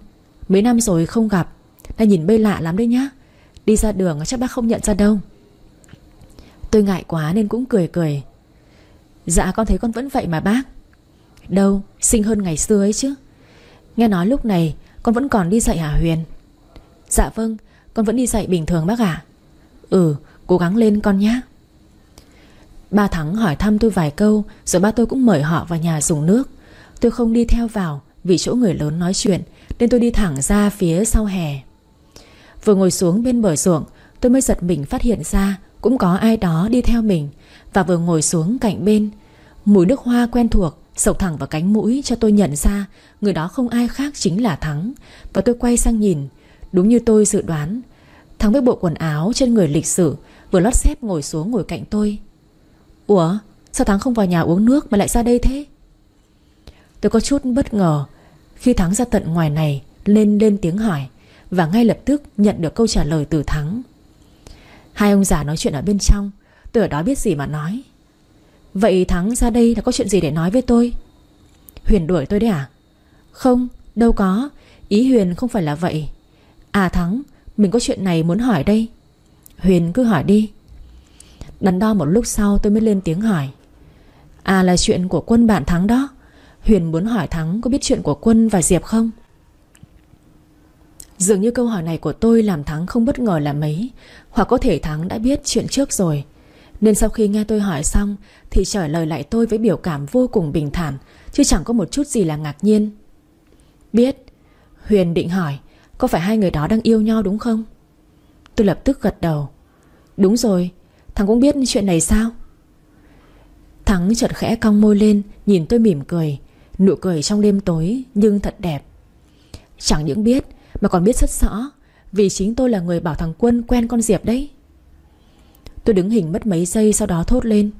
Mấy năm rồi không gặp. Đã nhìn bây lạ lắm đấy nhá. Đi ra đường chắc bác không nhận ra đâu. Tôi ngại quá nên cũng cười cười. Dạ con thấy con vẫn vậy mà bác. Đâu, xinh hơn ngày xưa ấy chứ. Nghe nói lúc này, con vẫn còn đi dạy hả Huyền? Dạ vâng Con vẫn đi dạy bình thường bác ạ. Ừ cố gắng lên con nhé. Ba Thắng hỏi thăm tôi vài câu, Rồi ba tôi cũng mời họ vào nhà dùng nước. Tôi không đi theo vào, Vì chỗ người lớn nói chuyện, Nên tôi đi thẳng ra phía sau hè. Vừa ngồi xuống bên bờ ruộng, Tôi mới giật mình phát hiện ra Cũng có ai đó đi theo mình, Và vừa ngồi xuống cạnh bên, Mùi nước hoa quen thuộc. Sộc thẳng vào cánh mũi cho tôi nhận ra Người đó không ai khác chính là Thắng. Và tôi quay sang nhìn, Đúng như tôi dự đoán, Thắng với bộ quần áo trên người lịch sử Vừa lót xếp ngồi xuống ngồi cạnh tôi. Ủa, sao Thắng không vào nhà uống nước Mà lại ra đây thế? Tôi có chút bất ngờ Khi Thắng ra tận ngoài này Lên lên tiếng hỏi Và ngay lập tức nhận được câu trả lời từ Thắng. Hai ông già nói chuyện ở bên trong, Tôi ở đó biết gì mà nói. Vậy Thắng ra đây là có chuyện gì để nói với tôi? Huyền đuổi tôi đấy à? Không, đâu có. Ý Huyền không phải là vậy. À Thắng, Mình có chuyện này muốn hỏi đây. Huyền cứ hỏi đi. Đắn đo một lúc sau tôi mới lên tiếng hỏi. À là chuyện của quân bạn Thắng đó. Huyền muốn hỏi Thắng có biết chuyện của quân và Diệp không? Dường như câu hỏi này của tôi làm Thắng không bất ngờ là mấy. Hoặc có thể Thắng đã biết chuyện trước rồi. Nên sau khi nghe tôi hỏi xong, Thì trả lời lại tôi với biểu cảm vô cùng bình thản, Chứ chẳng có một chút gì là ngạc nhiên. Biết, Huyền định hỏi, Có phải hai người đó đang yêu nhau đúng không? Tôi lập tức gật đầu. Đúng rồi, Thằng cũng biết chuyện này sao? Thắng chợt khẽ cong môi lên, Nhìn tôi mỉm cười. Nụ cười trong đêm tối, nhưng thật đẹp. Chẳng những biết, Mà còn biết rất rõ, Vì chính tôi là người bảo thằng Quân quen con Diệp đấy. Tôi đứng hình mất mấy giây Sau đó thốt lên.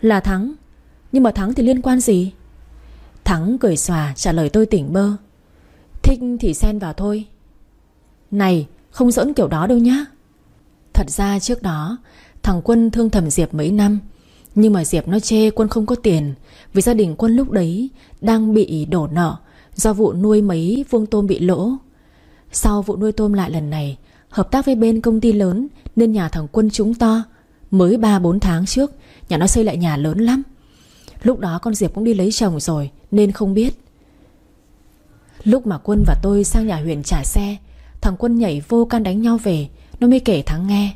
Là Thắng. Nhưng mà Thắng thì liên quan gì? Thắng cười xòa, trả lời tôi tỉnh bơ. Thích thì xen vào thôi. Này, không giỡn kiểu đó đâu nhá. Thật ra trước đó, Thằng Quân thương thầm Diệp mấy năm. Nhưng mà Diệp nó chê Quân không có tiền. Vì gia đình Quân lúc đấy Đang bị đổ nợ Do vụ nuôi mấy vuông tôm bị lỗ. Sau vụ nuôi tôm lại lần này Hợp tác với bên công ty lớn Nên nhà thằng Quân chúng to. Mới 3-4 tháng trước, Nhà nó xây lại nhà lớn lắm. Lúc đó con Diệp cũng đi lấy chồng rồi, Nên không biết. Lúc mà Quân và tôi sang nhà Huyền trả xe, Thằng Quân nhảy vô can đánh nhau về, Nó mới kể Thắng nghe.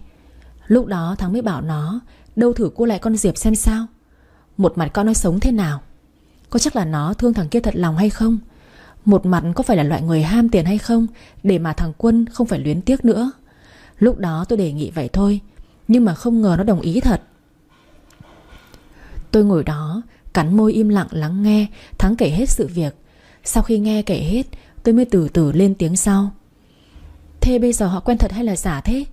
Lúc đó Thắng mới bảo nó, Đâu thử cua lại con Diệp xem sao. Một mặt con nó sống thế nào? Có chắc là nó thương thằng kia thật lòng hay không? Một mặt có phải là loại người ham tiền hay không, Để mà thằng Quân không phải luyến tiếc nữa. Lúc đó tôi đề nghị vậy thôi, Nhưng mà không ngờ nó đồng ý thật. Tôi ngồi đó, Cắn môi im lặng lắng nghe, Thắng kể hết sự việc. Sau khi nghe kể hết, Tôi mới từ từ lên tiếng sau. Thế bây giờ họ quen thật hay là giả thế?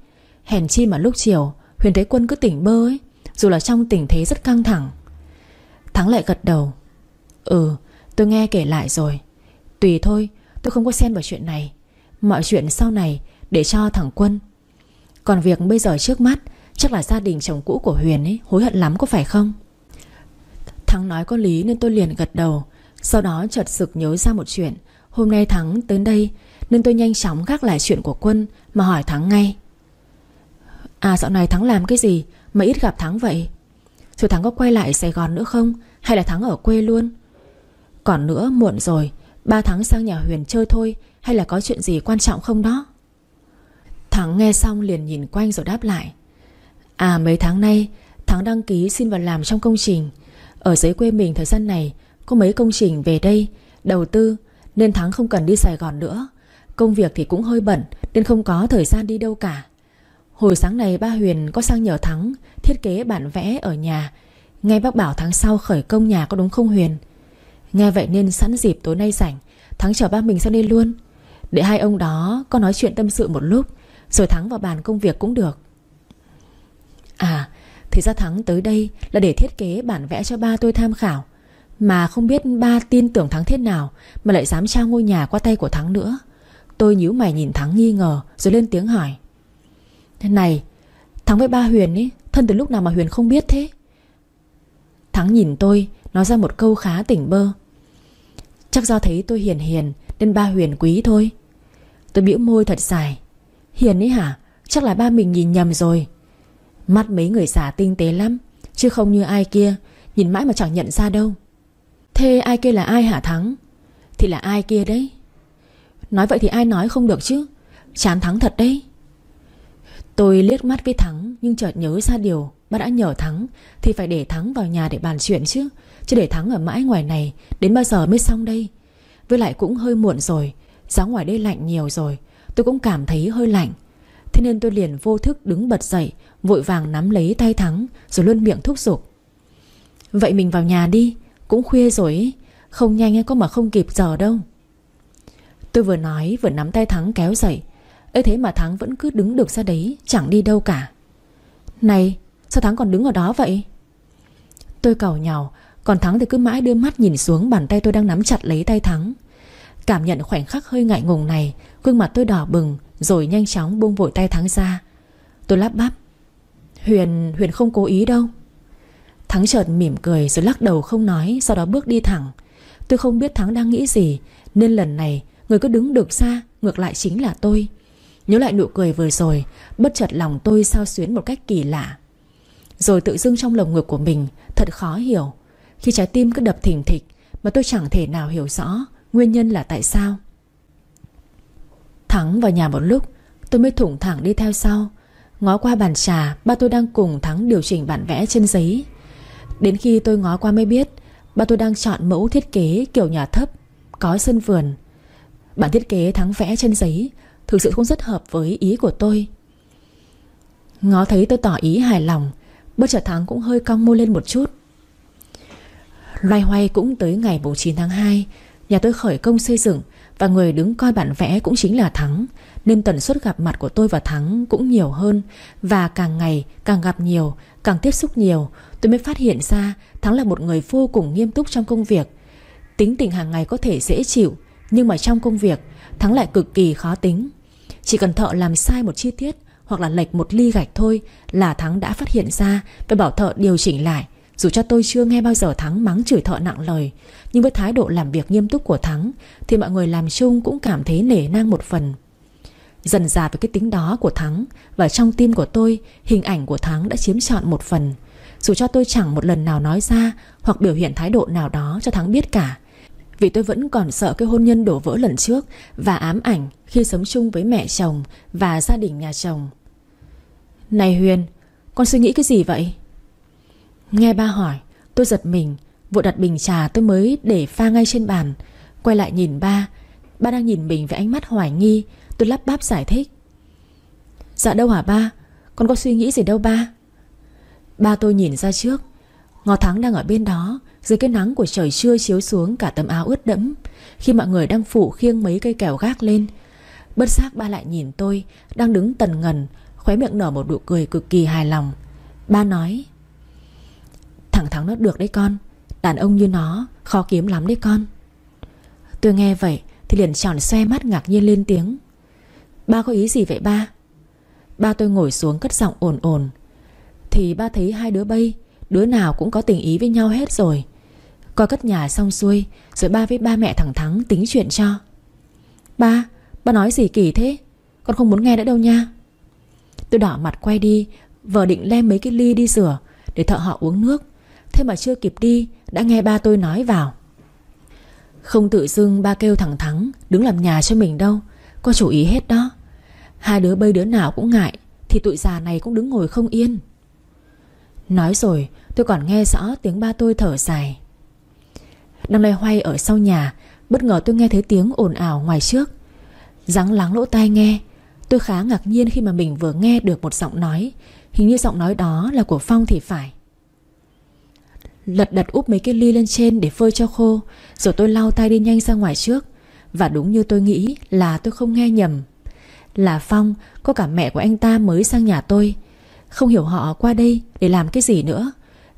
Hèn chi mà lúc chiều, Huyền Thế quân cứ tỉnh bơ ấy, Dù là trong tình thế rất căng thẳng. Thắng lại gật đầu. Ừ tôi nghe kể lại rồi. Tùy thôi, tôi không có xen vào chuyện này. Mọi chuyện sau này Để cho thằng Quân. Còn việc bây giờ trước mắt, Chắc là gia đình chồng cũ của Huyền ấy Hối hận lắm có phải không? Thắng nói có lý nên tôi liền gật đầu. Sau đó chợt sực nhớ ra một chuyện. Hôm nay Thắng tới đây, Nên tôi nhanh chóng gác lại chuyện của Quân Mà hỏi Thắng ngay. À dạo này Thắng làm cái gì Mà ít gặp Thắng vậy? Rồi Thắng có quay lại Sài Gòn nữa không? Hay là Thắng ở quê luôn? Còn nữa, muộn rồi. Ba tháng sang nhà Huyền chơi thôi, Hay là có chuyện gì quan trọng không đó? Thắng nghe xong liền nhìn quanh rồi đáp lại. À mấy tháng nay, Thắng đăng ký xin vào làm trong công trình. Ở dưới quê mình thời gian này, Có mấy công trình về đây, Đầu tư, Nên Thắng không cần đi Sài Gòn nữa. Công việc thì cũng hơi bận, Nên không có thời gian đi đâu cả. Hồi sáng này, ba Huyền có sang nhờ Thắng Thiết kế bản vẽ ở nhà. Ngay bác bảo tháng sau khởi công nhà có đúng không Huyền? Nghe vậy nên sẵn dịp tối nay rảnh, Thắng chở ba mình sang đây luôn. Để hai ông đó có nói chuyện tâm sự một lúc, Rồi Thắng vào bàn công việc cũng được. À Thì ra Thắng tới đây là để thiết kế bản vẽ cho ba tôi tham khảo. Mà không biết ba tin tưởng Thắng thế nào Mà lại dám trao ngôi nhà qua tay của Thắng nữa. Tôi nhíu mày nhìn Thắng nghi ngờ, Rồi lên tiếng hỏi. Này, Thắng với ba Huyền ấy, Thân từ lúc nào mà Huyền không biết thế? Thắng nhìn tôi, Nói ra một câu khá tỉnh bơ. Chắc do thấy tôi hiền hiền, Nên ba Huyền quý thôi. Tôi bĩu môi thật dài. Hiền ấy hả? Chắc là ba mình nhìn nhầm rồi. Mắt mấy người giả tinh tế lắm, Chứ không như ai kia, Nhìn mãi mà chẳng nhận ra đâu. Thế ai kia là ai hả Thắng? Thì là ai kia đấy? Nói vậy thì ai nói không được chứ? Chán Thắng thật đấy. Tôi liếc mắt với Thắng, Nhưng chợt nhớ ra điều Ba đã nhờ Thắng, Thì phải để Thắng vào nhà để bàn chuyện chứ. Chứ để Thắng ở mãi ngoài này, Đến bao giờ mới xong đây? Với lại cũng hơi muộn rồi, Giá ngoài đây lạnh nhiều rồi, Tôi cũng cảm thấy hơi lạnh. Thế nên tôi liền vô thức đứng bật dậy, Vội vàng nắm lấy tay Thắng, Rồi luôn miệng thúc giục. Vậy mình vào nhà đi, Cũng khuya rồi. Không nhanh có mà không kịp giờ đâu. Tôi vừa nói, vừa nắm tay Thắng kéo dậy. Ấy thế mà Thắng vẫn cứ đứng được ra đấy, Chẳng đi đâu cả. Này, sao Thắng còn đứng ở đó vậy? Tôi cầu nhau còn Thắng thì cứ mãi đưa mắt nhìn xuống Bàn tay tôi đang nắm chặt lấy tay Thắng. Cảm nhận khoảnh khắc hơi ngại ngùng này Gương mặt tôi đỏ bừng Rồi nhanh chóng buông vội tay Thắng ra. Tôi lắp bắp. Huyền, Huyền không cố ý đâu. Thắng chợt mỉm cười rồi lắc đầu không nói Sau đó bước đi thẳng. Tôi không biết Thắng đang nghĩ gì Nên lần này người cứ đứng được xa Ngược lại chính là tôi. Nhớ lại nụ cười vừa rồi Bất chợt lòng tôi sao xuyến một cách kỳ lạ. Rồi tự dưng trong lồng ngực của mình Thật khó hiểu khi trái tim cứ đập thình thịch Mà tôi chẳng thể nào hiểu rõ Nguyên nhân là tại sao. Thắng vào nhà một lúc, Tôi mới thủng thẳng đi theo sau. Ngó qua bàn trà, Ba tôi đang cùng Thắng điều chỉnh bản vẽ trên giấy. Đến khi tôi ngó qua mới biết, Ba tôi đang chọn mẫu thiết kế kiểu nhà thấp, Có sân vườn. Bản thiết kế Thắng vẽ trên giấy Thực sự không rất hợp với ý của tôi. Ngó thấy tôi tỏ ý hài lòng Bất chợt Thắng cũng hơi cong môi lên một chút. Loay hoay cũng tới ngày 9 tháng 2 Nhà tôi khởi công xây dựng Và người đứng coi bản vẽ cũng chính là Thắng. Nên tần suất gặp mặt của tôi và Thắng cũng nhiều hơn Và càng ngày càng gặp nhiều, Càng tiếp xúc nhiều. Tôi mới phát hiện ra Thắng là một người vô cùng nghiêm túc trong công việc. Tính tình hàng ngày có thể dễ chịu, Nhưng mà trong công việc, Thắng lại cực kỳ khó tính. Chỉ cần thợ làm sai một chi tiết Hoặc là lệch một ly gạch thôi Là Thắng đã phát hiện ra Và bảo thợ điều chỉnh lại. Dù cho tôi chưa nghe bao giờ Thắng mắng chửi thợ nặng lời, Nhưng với thái độ làm việc nghiêm túc của Thắng Thì mọi người làm chung cũng cảm thấy nể nang một phần. Dần dà với cái tính đó của Thắng Và trong tim của tôi, Hình ảnh của Thắng đã chiếm trọn một phần. Dù cho tôi chẳng một lần nào nói ra Hoặc biểu hiện thái độ nào đó cho Thắng biết cả, Vì tôi vẫn còn sợ cái hôn nhân đổ vỡ lần trước Và ám ảnh khi sống chung với mẹ chồng Và gia đình nhà chồng. Này Huyền, Con suy nghĩ cái gì vậy? Nghe ba hỏi, Tôi giật mình. Vội đặt bình trà tôi mới để pha ngay trên bàn. Quay lại nhìn ba. Ba đang nhìn mình với ánh mắt hoài nghi. Tôi lắp bắp giải thích. Dạ đâu hả ba? Con có suy nghĩ gì đâu ba? Ba tôi nhìn ra trước. Ngò Thắng đang ở bên đó. Dưới cái nắng của trời trưa chiếu xuống cả tấm áo ướt đẫm. Khi mọi người đang phụ khiêng mấy cây kèo gác lên, Bất giác ba lại nhìn tôi, Đang đứng tần ngần, Khóe miệng nở một nụ cười cực kỳ hài lòng. Ba nói Thẳng thắng nó được đấy con. Đàn ông như nó, khó kiếm lắm đấy con. Tôi nghe vậy Thì liền tròn xe mắt ngạc nhiên lên tiếng. Ba có ý gì vậy ba? Ba tôi ngồi xuống cất giọng ồn ồn. Thì ba thấy hai đứa bay, Đứa nào cũng có tình ý với nhau hết rồi. Coi cất nhà xong xuôi, Rồi ba với ba mẹ thẳng thắng tính chuyện cho. Ba Ba nói gì kỳ thế? Con không muốn nghe nữa đâu nha. Tôi đỏ mặt quay đi, Vợ định lem mấy cái ly đi rửa Để thợ họ uống nước. Thế mà chưa kịp đi, Đã nghe ba tôi nói vào. Không tự dưng ba kêu thẳng thắng Đứng làm nhà cho mình đâu, Có chủ ý hết đó. Hai đứa bây đứa nào cũng ngại, Thì tụi già này cũng đứng ngồi không yên. Nói rồi, tôi còn nghe rõ tiếng ba tôi thở dài. Đang loay hoay ở sau nhà, Bất ngờ tôi nghe thấy tiếng ồn ào ngoài trước. Ráng lắng lỗ tai nghe, Tôi khá ngạc nhiên khi mà mình vừa nghe được một giọng nói. Hình như giọng nói đó là của Phong thì phải. Lật đật úp mấy cái ly lên trên để phơi cho khô, Rồi tôi lau tay đi nhanh ra ngoài trước. Và đúng như tôi nghĩ là tôi không nghe nhầm. Là Phong, Có cả mẹ của anh ta mới sang nhà tôi. Không hiểu họ qua đây để làm cái gì nữa.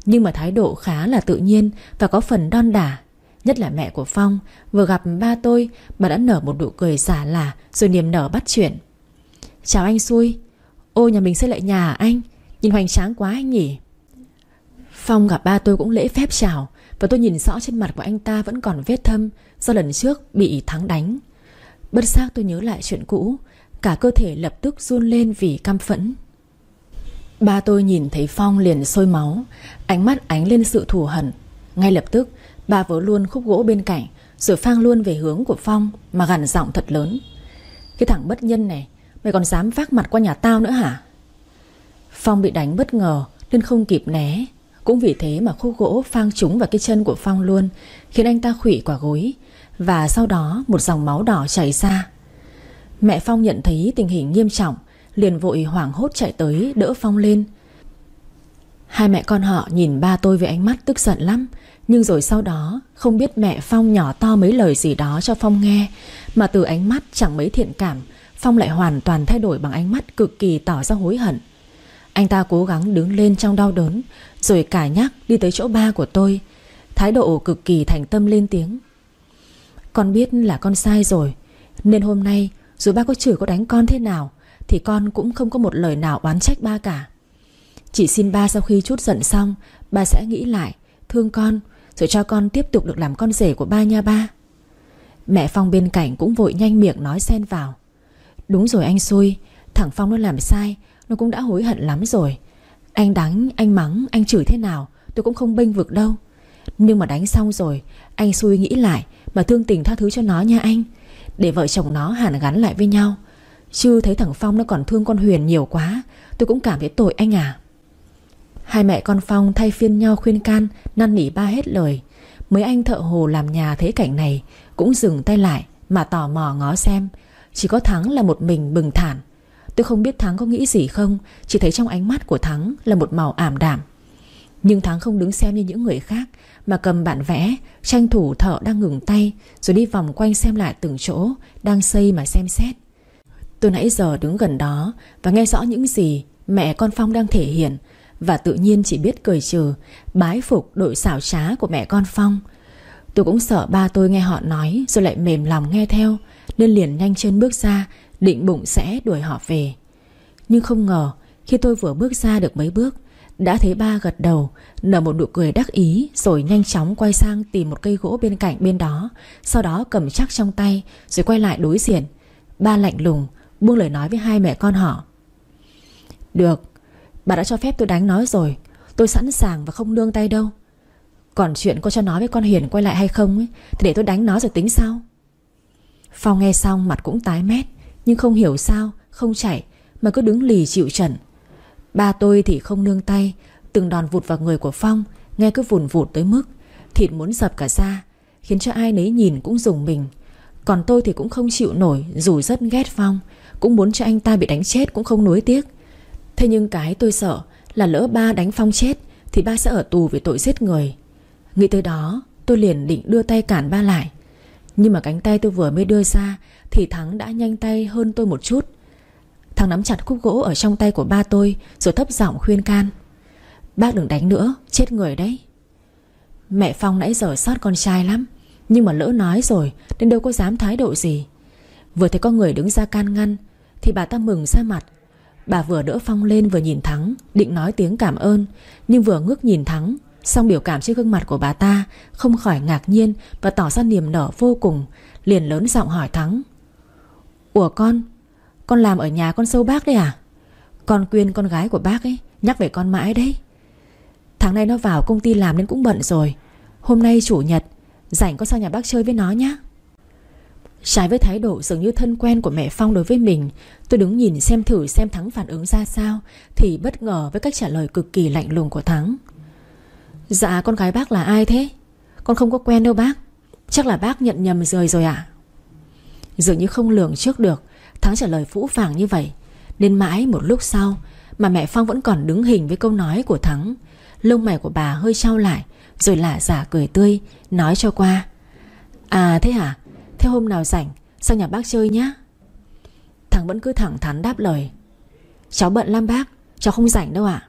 Nhưng mà thái độ khá là tự nhiên Và có phần đon đả. Nhất là mẹ của Phong, Vừa gặp ba tôi, Bà đã nở một nụ cười giả lả Rồi niềm nở bắt chuyện. Chào anh xui. Ô, nhà mình xây lại nhà à anh? Nhìn hoành tráng quá anh nhỉ. Phong gặp ba tôi cũng lễ phép chào, Và tôi nhìn rõ trên mặt của anh ta vẫn còn vết thâm Do lần trước bị thắng đánh. Bất giác tôi nhớ lại chuyện cũ, Cả cơ thể lập tức run lên vì căm phẫn. Ba tôi nhìn thấy Phong liền sôi máu, Ánh mắt ánh lên sự thù hận. Ngay lập tức, Ba vớ luôn khúc gỗ bên cạnh, Rồi phang luôn về hướng của Phong Mà gằn giọng thật lớn. Cái thằng bất nhân này, Mày còn dám vác mặt qua nhà tao nữa hả? Phong bị đánh bất ngờ Nên không kịp né. Cũng vì thế mà khúc gỗ phang trúng vào cái chân của Phong luôn, Khiến anh ta khủy quả gối. Và sau đó, một dòng máu đỏ chảy ra. Mẹ Phong nhận thấy tình hình nghiêm trọng, Liền vội hoảng hốt chạy tới Đỡ Phong lên. Hai mẹ con họ nhìn ba tôi với ánh mắt tức giận lắm, Nhưng rồi sau đó, Không biết mẹ Phong nhỏ to mấy lời gì đó cho Phong nghe, Mà từ ánh mắt chẳng mấy thiện cảm, Phong lại hoàn toàn thay đổi bằng ánh mắt cực kỳ tỏ ra hối hận. Anh ta cố gắng đứng lên trong đau đớn, Rồi cả nhắc đi tới chỗ ba của tôi. Thái độ cực kỳ thành tâm lên tiếng. Con biết là con sai rồi, Nên hôm nay dù ba có chửi có đánh con thế nào, Thì con cũng không có một lời nào oán trách ba cả. Chỉ xin ba sau khi chút giận xong, Ba sẽ nghĩ lại, Thương con, Rồi cho con tiếp tục được làm con rể của ba nha ba. Mẹ Phong bên cạnh cũng vội nhanh miệng nói xen vào. Đúng rồi anh xui, Thằng Phong nó làm sai nó cũng đã hối hận lắm rồi. Anh đánh, anh mắng, anh chửi thế nào Tôi cũng không bênh vực đâu. Nhưng mà đánh xong rồi Anh suy nghĩ lại Mà thương tình tha thứ cho nó nha anh. Để vợ chồng nó hàn gắn lại với nhau. Chứ thấy thằng Phong nó còn thương con Huyền nhiều quá Tôi cũng cảm thấy tội anh à. Hai mẹ con Phong thay phiên nhau khuyên can Năn nỉ ba hết lời. Mấy anh thợ hồ làm nhà thấy cảnh này Cũng dừng tay lại Mà tò mò ngó xem. Chỉ có Thắng là một mình bừng thản Tôi không biết Thắng có nghĩ gì không, Chỉ thấy trong ánh mắt của Thắng là một màu ảm đạm. Nhưng Thắng không đứng xem như những người khác, Mà cầm bản vẽ, Tranh thủ thợ đang ngừng tay, Rồi đi vòng quanh xem lại từng chỗ Đang xây mà xem xét. Tôi nãy giờ đứng gần đó Và nghe rõ những gì mẹ con Phong đang thể hiện, Và tự nhiên chỉ biết cười trừ, Bái phục đội xảo trá của mẹ con Phong. Tôi cũng sợ ba tôi nghe họ nói Rồi lại mềm lòng nghe theo, nên liền nhanh chân bước ra Định bụng sẽ đuổi họ về. Nhưng không ngờ Khi tôi vừa bước ra được mấy bước Đã thấy ba gật đầu Nở một nụ cười đắc ý Rồi nhanh chóng quay sang tìm một cây gỗ bên cạnh bên đó Sau đó cầm chắc trong tay Rồi quay lại đối diện. Ba lạnh lùng buông lời nói với hai mẹ con họ. Được Bà đã cho phép tôi đánh nói rồi Tôi sẵn sàng và không nương tay đâu. Còn chuyện cô cho nói với con Hiền quay lại hay không ấy, Thì để tôi đánh nó rồi tính sau. Phong nghe xong mặt cũng tái mét. Nhưng không hiểu sao, Không chạy, Mà cứ đứng lì chịu trận. Ba tôi thì không nương tay, Từng đòn vụt vào người của Phong, Nghe cứ vùn vụt tới mức, Thịt muốn dập cả ra Khiến cho ai nấy nhìn cũng dùng mình. Còn tôi thì cũng không chịu nổi, Dù rất ghét Phong, Cũng muốn cho anh ta bị đánh chết cũng không nuối tiếc. Thế nhưng cái tôi sợ Là lỡ ba đánh Phong chết, Thì ba sẽ ở tù vì tội giết người. Nghĩ tới đó, tôi liền định đưa tay cản ba lại. Nhưng mà cánh tay tôi vừa mới đưa ra thì Thắng đã nhanh tay hơn tôi một chút. Thắng nắm chặt khúc gỗ ở trong tay của ba tôi, Rồi thấp giọng khuyên can. Bác đừng đánh nữa, Chết người đấy. Mẹ Phong nãy giờ sót con trai lắm, Nhưng mà lỡ nói rồi Nên đâu có dám thái độ gì. Vừa thấy có người đứng ra can ngăn, Thì bà ta mừng ra mặt. Bà vừa đỡ Phong lên vừa nhìn Thắng, Định nói tiếng cảm ơn, Nhưng vừa ngước nhìn Thắng Xong biểu cảm trên gương mặt của bà ta Không khỏi ngạc nhiên Và tỏ ra niềm nở vô cùng, Liền lớn giọng hỏi Thắng. Ủa con. Con làm ở nhà con sâu bác đấy à? Con quyên con gái của bác ấy, Nhắc về con mãi đấy. Tháng nay nó vào công ty làm nên cũng bận rồi. Hôm nay chủ nhật, Rảnh con sang nhà bác chơi với nó nhé Trái với thái độ dường như thân quen của mẹ Phong đối với mình, Tôi đứng nhìn xem thử xem Thắng phản ứng ra sao, Thì bất ngờ với cách trả lời cực kỳ lạnh lùng của Thắng. Dạ con gái bác là ai thế? Con không có quen đâu bác. Chắc là bác nhận nhầm rời rồi ạ. à? Dường như không lường trước được. Thắng trả lời phũ phàng như vậy. Nên mãi một lúc sau, Mà mẹ Phong vẫn còn đứng hình với câu nói của Thắng. Lông mày của bà hơi trao lại, Rồi lạ giả cười tươi, Nói cho qua. À thế hả? Thế hôm nào rảnh, Sang nhà bác chơi nhá. Thắng vẫn cứ thẳng thắn đáp lời. Cháu bận lắm bác, Cháu không rảnh đâu ạ.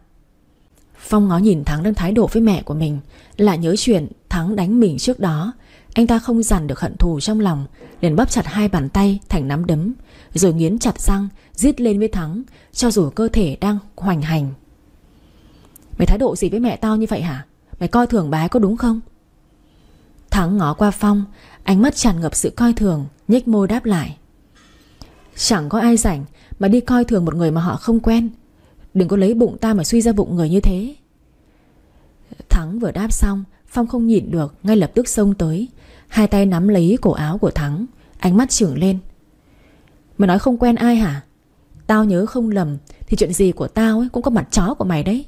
Phong ngó nhìn Thắng đang thái độ với mẹ của mình, Lại nhớ chuyện Thắng đánh mình trước đó. Anh ta không dằn được hận thù trong lòng, liền bóp chặt hai bàn tay thành nắm đấm, Rồi nghiến chặt răng, Giết lên với Thắng, Cho dù cơ thể đang hoành hành. Mày thái độ gì với mẹ tao như vậy hả? Mày coi thường bà ấy có đúng không? Thắng ngó qua Phong, Ánh mắt tràn ngập sự coi thường, nhếch môi đáp lại. Chẳng có ai rảnh Mà đi coi thường một người mà họ không quen. Đừng có lấy bụng ta mà suy ra bụng người như thế. Thắng vừa đáp xong, Phong không nhịn được, Ngay lập tức xông tới Hai tay nắm lấy cổ áo của Thắng, Ánh mắt trưởng lên. Mày nói không quen ai hả? Tao nhớ không lầm Thì chuyện gì của tao ấy cũng có mặt chó của mày đấy.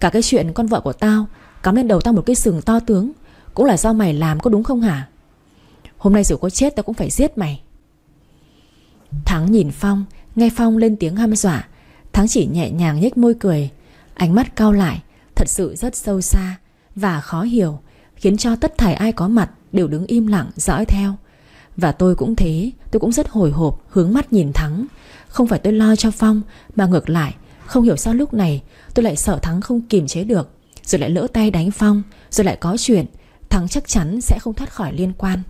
Cả cái chuyện con vợ của tao Cắm lên đầu tao một cái sừng to tướng Cũng là do mày làm có đúng không hả? Hôm nay dù có chết tao cũng phải giết mày. Thắng nhìn Phong, Nghe Phong lên tiếng hăm dọa, Thắng chỉ nhẹ nhàng nhếch môi cười, Ánh mắt cao lại, Thật sự rất sâu xa Và khó hiểu Khiến cho tất thảy ai có mặt Đều đứng im lặng, dõi theo. Và tôi cũng thế, Tôi cũng rất hồi hộp, Hướng mắt nhìn Thắng. Không phải tôi lo cho Phong, Mà ngược lại, Không hiểu sao lúc này Tôi lại sợ Thắng không kiềm chế được, Rồi lại lỡ tay đánh Phong, Rồi lại có chuyện, Thắng chắc chắn sẽ không thoát khỏi liên quan.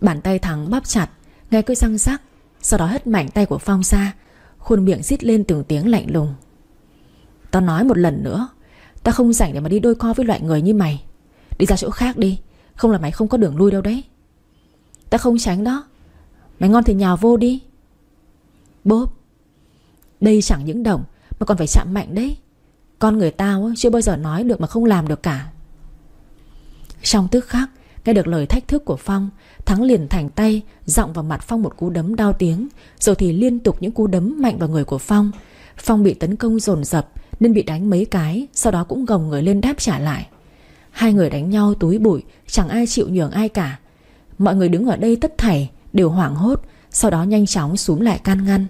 Bàn tay Thắng bóp chặt, Nghe cứ răng rắc, Sau đó hất mạnh tay của Phong ra, Khuôn miệng rít lên từng tiếng lạnh lùng. Tao nói một lần nữa ta không rảnh để mà đi đôi co với loại người như mày. Đi ra chỗ khác đi, Không là mày không có đường lui đâu đấy. Ta không tránh đó. Mày ngon thì nhào vô đi. Bốp. Đây chẳng những động, Mà còn phải chạm mạnh đấy. Con người tao chưa bao giờ nói được mà không làm được cả. Trong tức khắc, Nghe được lời thách thức của Phong, Thắng liền thành tay, Giọng vào mặt Phong một cú đấm đau tiếng, Rồi thì liên tục những cú đấm mạnh vào người của Phong. Phong bị tấn công dồn dập nên bị đánh mấy cái, Sau đó cũng gồng người lên đáp trả lại. Hai người đánh nhau túi bụi, Chẳng ai chịu nhường ai cả. Mọi người đứng ở đây tất thảy Đều hoảng hốt, Sau đó nhanh chóng xuống lại can ngăn.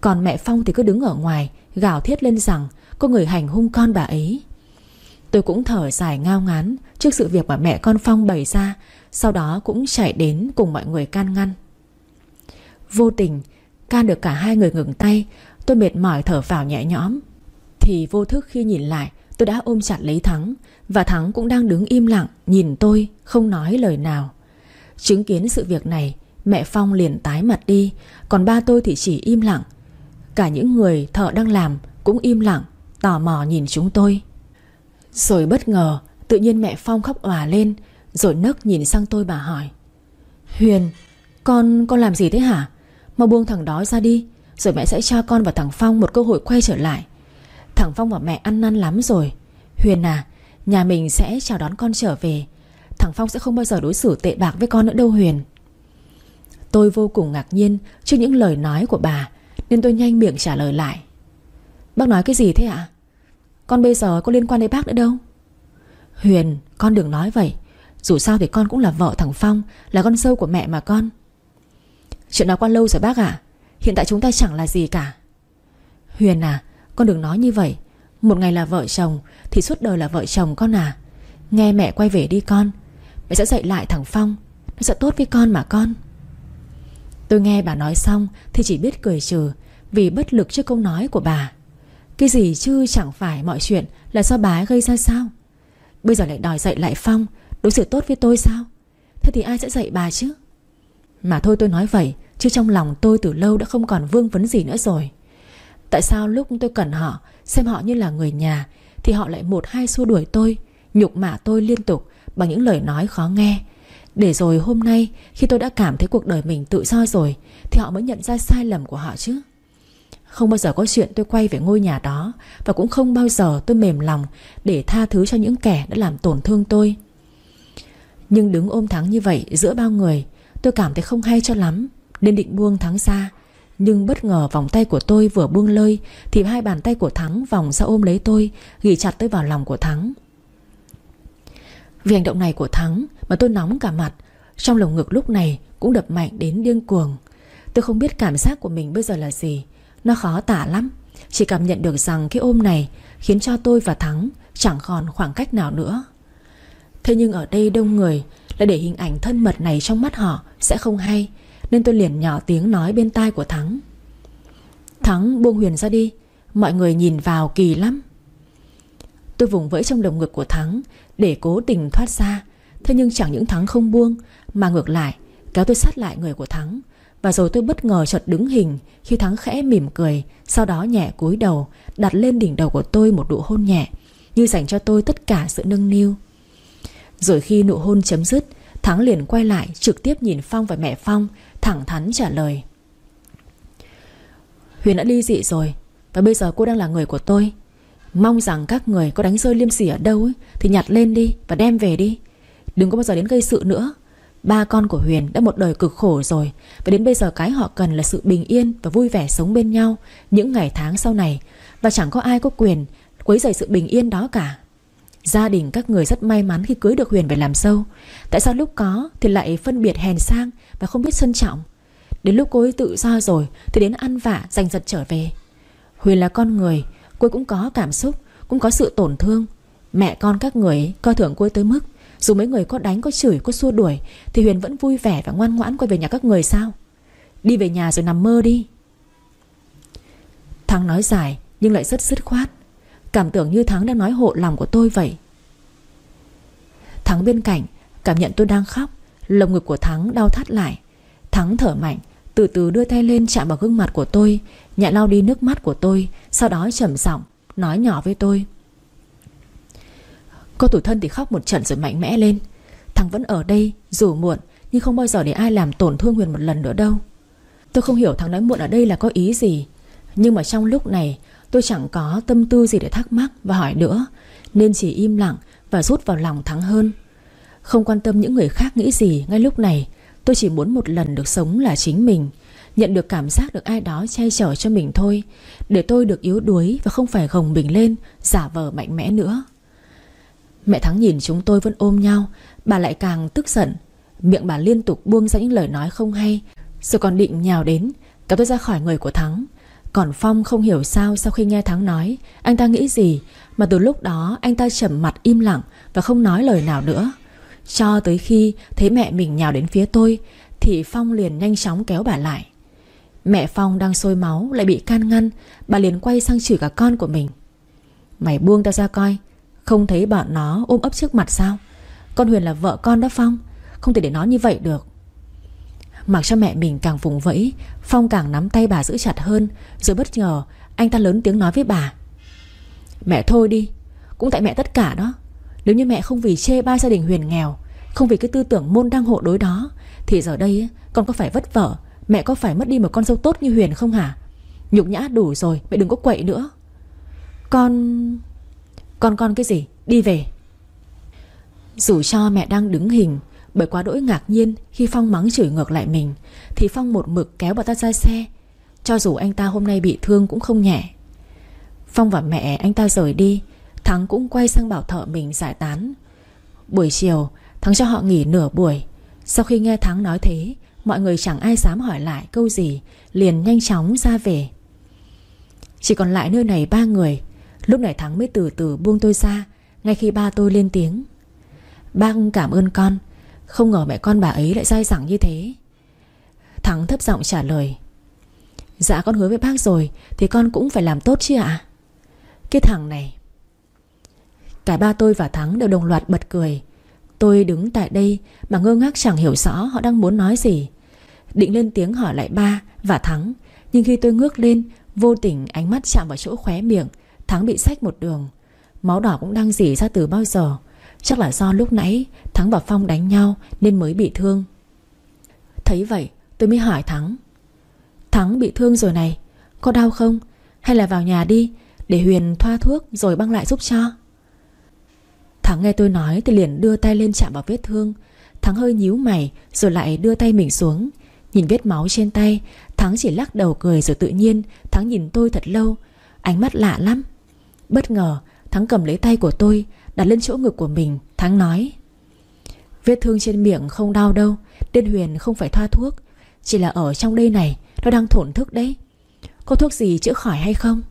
Còn mẹ Phong thì cứ đứng ở ngoài, Gào thiết lên rằng Có người hành hung con bà ấy. Tôi cũng thở dài ngao ngán Trước sự việc mà mẹ con Phong bày ra, Sau đó cũng chạy đến cùng mọi người can ngăn. Vô tình, Can được cả hai người ngừng tay, Tôi mệt mỏi thở vào nhẹ nhõm. Thì vô thức khi nhìn lại, Tôi đã ôm chặt lấy Thắng, Và Thắng cũng đang đứng im lặng Nhìn tôi, không nói lời nào. Chứng kiến sự việc này, Mẹ Phong liền tái mặt đi, Còn ba tôi thì chỉ im lặng. Cả những người thợ đang làm cũng im lặng, Tò mò nhìn chúng tôi. Rồi bất ngờ, Tự nhiên mẹ Phong khóc òa lên, Rồi nấc nhìn sang tôi bà hỏi, Huyền, Con con làm gì thế hả? Mau buông thằng đó ra đi, Rồi mẹ sẽ cho con và thằng Phong một cơ hội quay trở lại. Thằng Phong và mẹ ăn năn lắm rồi. Huyền à Nhà mình sẽ chào đón con trở về. Thằng Phong sẽ không bao giờ đối xử tệ bạc với con nữa đâu, Huyền. Tôi vô cùng ngạc nhiên Trước những lời nói của bà, Nên tôi nhanh miệng trả lời lại. Bác nói cái gì thế ạ? Con bây giờ có liên quan đến bác nữa đâu? Huyền, con đừng nói vậy. Dù sao thì con cũng là vợ thằng Phong, Là con sâu của mẹ mà con. Chuyện đó qua lâu rồi bác ạ. Hiện tại chúng ta chẳng là gì cả. Huyền à con đừng nói như vậy. Một ngày là vợ chồng, Thì suốt đời là vợ chồng con à. Nghe mẹ quay về đi con. Mẹ sẽ dạy lại thằng Phong. Nó sẽ tốt với con mà con. Tôi nghe bà nói xong Thì chỉ biết cười trừ Vì bất lực trước câu nói của bà. Cái gì chứ chẳng phải mọi chuyện Là do bà ấy gây ra sao? Bây giờ lại đòi dạy lại Phong Đối xử tốt với tôi sao? Thế thì ai sẽ dạy bà chứ? Mà thôi tôi nói vậy, Chứ trong lòng tôi từ lâu đã không còn vương vấn gì nữa rồi. Tại sao lúc tôi cần họ, Xem họ như là người nhà, Thì họ lại một hai xua đuổi tôi, Nhục mạ tôi liên tục Bằng những lời nói khó nghe. Để rồi hôm nay, Khi tôi đã cảm thấy cuộc đời mình tự do rồi, Thì họ mới nhận ra sai lầm của họ chứ. Không bao giờ có chuyện tôi quay về ngôi nhà đó, Và cũng không bao giờ tôi mềm lòng Để tha thứ cho những kẻ đã làm tổn thương tôi. Nhưng đứng ôm thắng như vậy Giữa bao người, Tôi cảm thấy không hay cho lắm, Nên định buông thắng ra. Nhưng bất ngờ vòng tay của tôi vừa buông lơi, Thì hai bàn tay của Thắng vòng ra ôm lấy tôi, Ghi chặt tôi vào lòng của Thắng. Vì hành động này của Thắng Mà tôi nóng cả mặt, Trong lồng ngực lúc này cũng đập mạnh đến điên cuồng. Tôi không biết cảm giác của mình bây giờ là gì, Nó khó tả lắm. Chỉ cảm nhận được rằng cái ôm này Khiến cho tôi và Thắng Chẳng còn khoảng cách nào nữa. Thế nhưng ở đây đông người Là để hình ảnh thân mật này trong mắt họ Sẽ không hay. Nên tôi liền nhỏ tiếng nói bên tai của Thắng. Thắng buông Huyền ra đi, Mọi người nhìn vào kỳ lắm. Tôi vùng vẫy trong lồng ngực của Thắng Để cố tình thoát ra, Thế nhưng chẳng những Thắng không buông, Mà ngược lại, kéo tôi sát lại người của Thắng. Và rồi tôi bất ngờ chợt đứng hình Khi Thắng khẽ mỉm cười, Sau đó nhẹ cúi đầu, Đặt lên đỉnh đầu của tôi một nụ hôn nhẹ, Như dành cho tôi tất cả sự nâng niu. Rồi khi nụ hôn chấm dứt, Thắng liền quay lại trực tiếp nhìn Phong và mẹ Phong Thẳng thắn trả lời. Huyền đã ly dị rồi Và bây giờ cô đang là người của tôi. Mong rằng các người có đánh rơi liêm sỉ ở đâu ấy, Thì nhặt lên đi và đem về đi. Đừng có bao giờ đến gây sự nữa. Ba con của Huyền đã một đời cực khổ rồi Và đến bây giờ cái họ cần là sự bình yên Và vui vẻ sống bên nhau Những ngày tháng sau này. Và chẳng có ai có quyền quấy rầy sự bình yên đó cả. Gia đình các người rất may mắn khi cưới được Huyền về làm dâu Tại sao lúc có thì lại phân biệt hèn sang Và không biết trân trọng? Đến lúc cô ấy tự do rồi Thì đến ăn vạ giành giật trở về. Huyền là con người Cô ấy cũng có cảm xúc Cũng có sự tổn thương. Mẹ con các người ấy coi thường cô ấy tới mức Dù mấy người có đánh, có chửi, có xua đuổi Thì Huyền vẫn vui vẻ và ngoan ngoãn quay về nhà các người sao? Đi về nhà rồi nằm mơ đi. Thắng nói dài Nhưng lại rất dứt khoát. Cảm tưởng như Thắng đang nói hộ lòng của tôi vậy. Thắng bên cạnh, Cảm nhận tôi đang khóc. Lồng ngực của Thắng đau thắt lại. Thắng thở mạnh, Từ từ đưa tay lên chạm vào gương mặt của tôi, Nhẹ lau đi nước mắt của tôi, Sau đó trầm giọng Nói nhỏ với tôi. Cô tủi thân thì khóc một trận rồi mạnh mẽ lên. Thằng vẫn ở đây, dù muộn, Nhưng không bao giờ để ai làm tổn thương Huyền một lần nữa đâu. Tôi không hiểu thằng nói muộn ở đây là có ý gì, Nhưng mà trong lúc này Tôi chẳng có tâm tư gì để thắc mắc và hỏi nữa, Nên chỉ im lặng Và rút vào lòng Thắng hơn. Không quan tâm những người khác nghĩ gì ngay lúc này, Tôi chỉ muốn một lần được sống là chính mình, Nhận được cảm giác được ai đó che chở cho mình thôi, Để tôi được yếu đuối Và không phải gồng mình lên, Giả vờ mạnh mẽ nữa. Mẹ Thắng nhìn chúng tôi vẫn ôm nhau, Bà lại càng tức giận. Miệng bà liên tục buông ra những lời nói không hay, Rồi còn định nhào đến, Kéo tôi ra khỏi người của Thắng. Còn Phong không hiểu sao sau khi nghe Thắng nói, Anh ta nghĩ gì, Mà từ lúc đó anh ta trầm mặt im lặng Và không nói lời nào nữa. Cho tới khi thấy mẹ mình nhào đến phía tôi, Thì Phong liền nhanh chóng kéo bà lại. Mẹ Phong đang sôi máu, Lại bị can ngăn, Bà liền quay sang chửi cả con của mình. Mày buông tao ra coi, Không thấy bọn nó ôm ấp trước mặt sao? Con Huyền là vợ con đó Phong, Không thể để nó như vậy được. Mặc cho mẹ mình càng vùng vẫy Phong càng nắm tay bà giữ chặt hơn Rồi bất ngờ anh ta lớn tiếng nói với bà. Mẹ thôi đi Cũng tại mẹ tất cả đó. Nếu như mẹ không vì chê ba gia đình Huyền nghèo Không vì cái tư tưởng môn đăng hộ đối đó Thì giờ đây con có phải vất vở, Mẹ có phải mất đi một con dâu tốt như Huyền không hả? Nhục nhã đủ rồi Mẹ đừng có quậy nữa. Con... Con con cái gì? Đi về. Dù cho mẹ đang đứng hình bởi quá đỗi ngạc nhiên Khi Phong mắng chửi ngược lại mình, Thì Phong một mực kéo bà ta ra xe. Cho dù anh ta hôm nay bị thương cũng không nhẹ. Phong và mẹ anh ta rời đi, Thắng cũng quay sang bảo thợ mình giải tán. Buổi chiều, Thắng cho họ nghỉ nửa buổi. Sau khi nghe Thắng nói thế, Mọi người chẳng ai dám hỏi lại câu gì, Liền nhanh chóng ra về. Chỉ còn lại nơi này ba người. Lúc này Thắng mới từ từ buông tôi ra, Ngay khi ba tôi lên tiếng. Bác cảm ơn con không ngờ mẹ con bà ấy lại dai dẳng như thế. Thắng thấp giọng trả lời Dạ con hứa với bác rồi, Thì con cũng phải làm tốt chứ ạ. Cái thằng này, Cả ba tôi và Thắng đều đồng loạt bật cười. Tôi đứng tại đây Mà ngơ ngác chẳng hiểu rõ họ đang muốn nói gì. Định lên tiếng hỏi lại ba Và Thắng, Nhưng khi tôi ngước lên, Vô tình ánh mắt chạm vào chỗ khóe miệng, Thắng bị sách một đường. Máu đỏ cũng đang dỉ ra từ bao giờ. Chắc là do lúc nãy Thắng và Phong đánh nhau Nên mới bị thương. Thấy vậy, tôi mới hỏi Thắng. Thắng bị thương rồi này, Có đau không? Hay là vào nhà đi, Để Huyền thoa thuốc rồi băng lại giúp cho? Thắng nghe tôi nói thì liền đưa tay lên chạm vào vết thương. Thắng hơi nhíu mày Rồi lại đưa tay mình xuống. Nhìn vết máu trên tay, Thắng chỉ lắc đầu cười rồi tự nhiên Thắng nhìn tôi thật lâu. Ánh mắt lạ lắm. Bất ngờ, Thắng cầm lấy tay của tôi Đặt lên chỗ ngực của mình, Thắng nói. Vết thương trên miệng không đau đâu Điên Huyền không phải thoa thuốc. Chỉ là ở trong đây này, Nó đang thổn thức đấy. Có thuốc gì chữa khỏi hay không?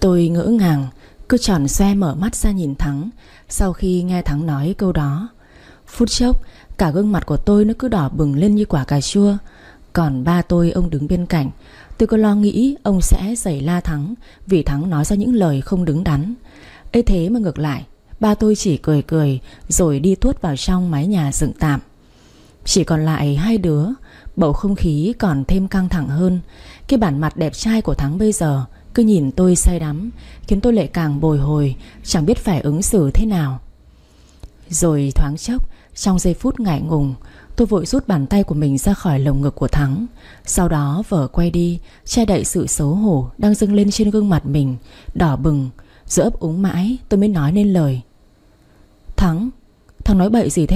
Tôi ngỡ ngàng, Cứ tròn xe mở mắt ra nhìn Thắng. Sau khi nghe Thắng nói câu đó, Phút chốc, Cả gương mặt của tôi nó cứ đỏ bừng lên như quả cà chua. Còn ba tôi, ông đứng bên cạnh. Tôi có lo nghĩ ông sẽ giày la Thắng, Vì Thắng nói ra những lời không đứng đắn ấy thế mà ngược lại. Ba tôi chỉ cười cười, Rồi đi tuốt vào trong mái nhà dựng tạm. Chỉ còn lại hai đứa, Bầu không khí còn thêm căng thẳng hơn. Cái bản mặt đẹp trai của Thắng bây giờ, Cứ nhìn tôi say đắm, Khiến tôi lại càng bồi hồi, Chẳng biết phải ứng xử thế nào. Rồi thoáng chốc, Trong giây phút ngại ngùng, Tôi vội rút bàn tay của mình ra khỏi lồng ngực của Thắng. Sau đó vở quay đi, Che đậy sự xấu hổ Đang dâng lên trên gương mặt mình, Đỏ bừng Giữa ấp úng mãi, tôi mới nói nên lời. Thắng, Thằng nói bậy gì thế?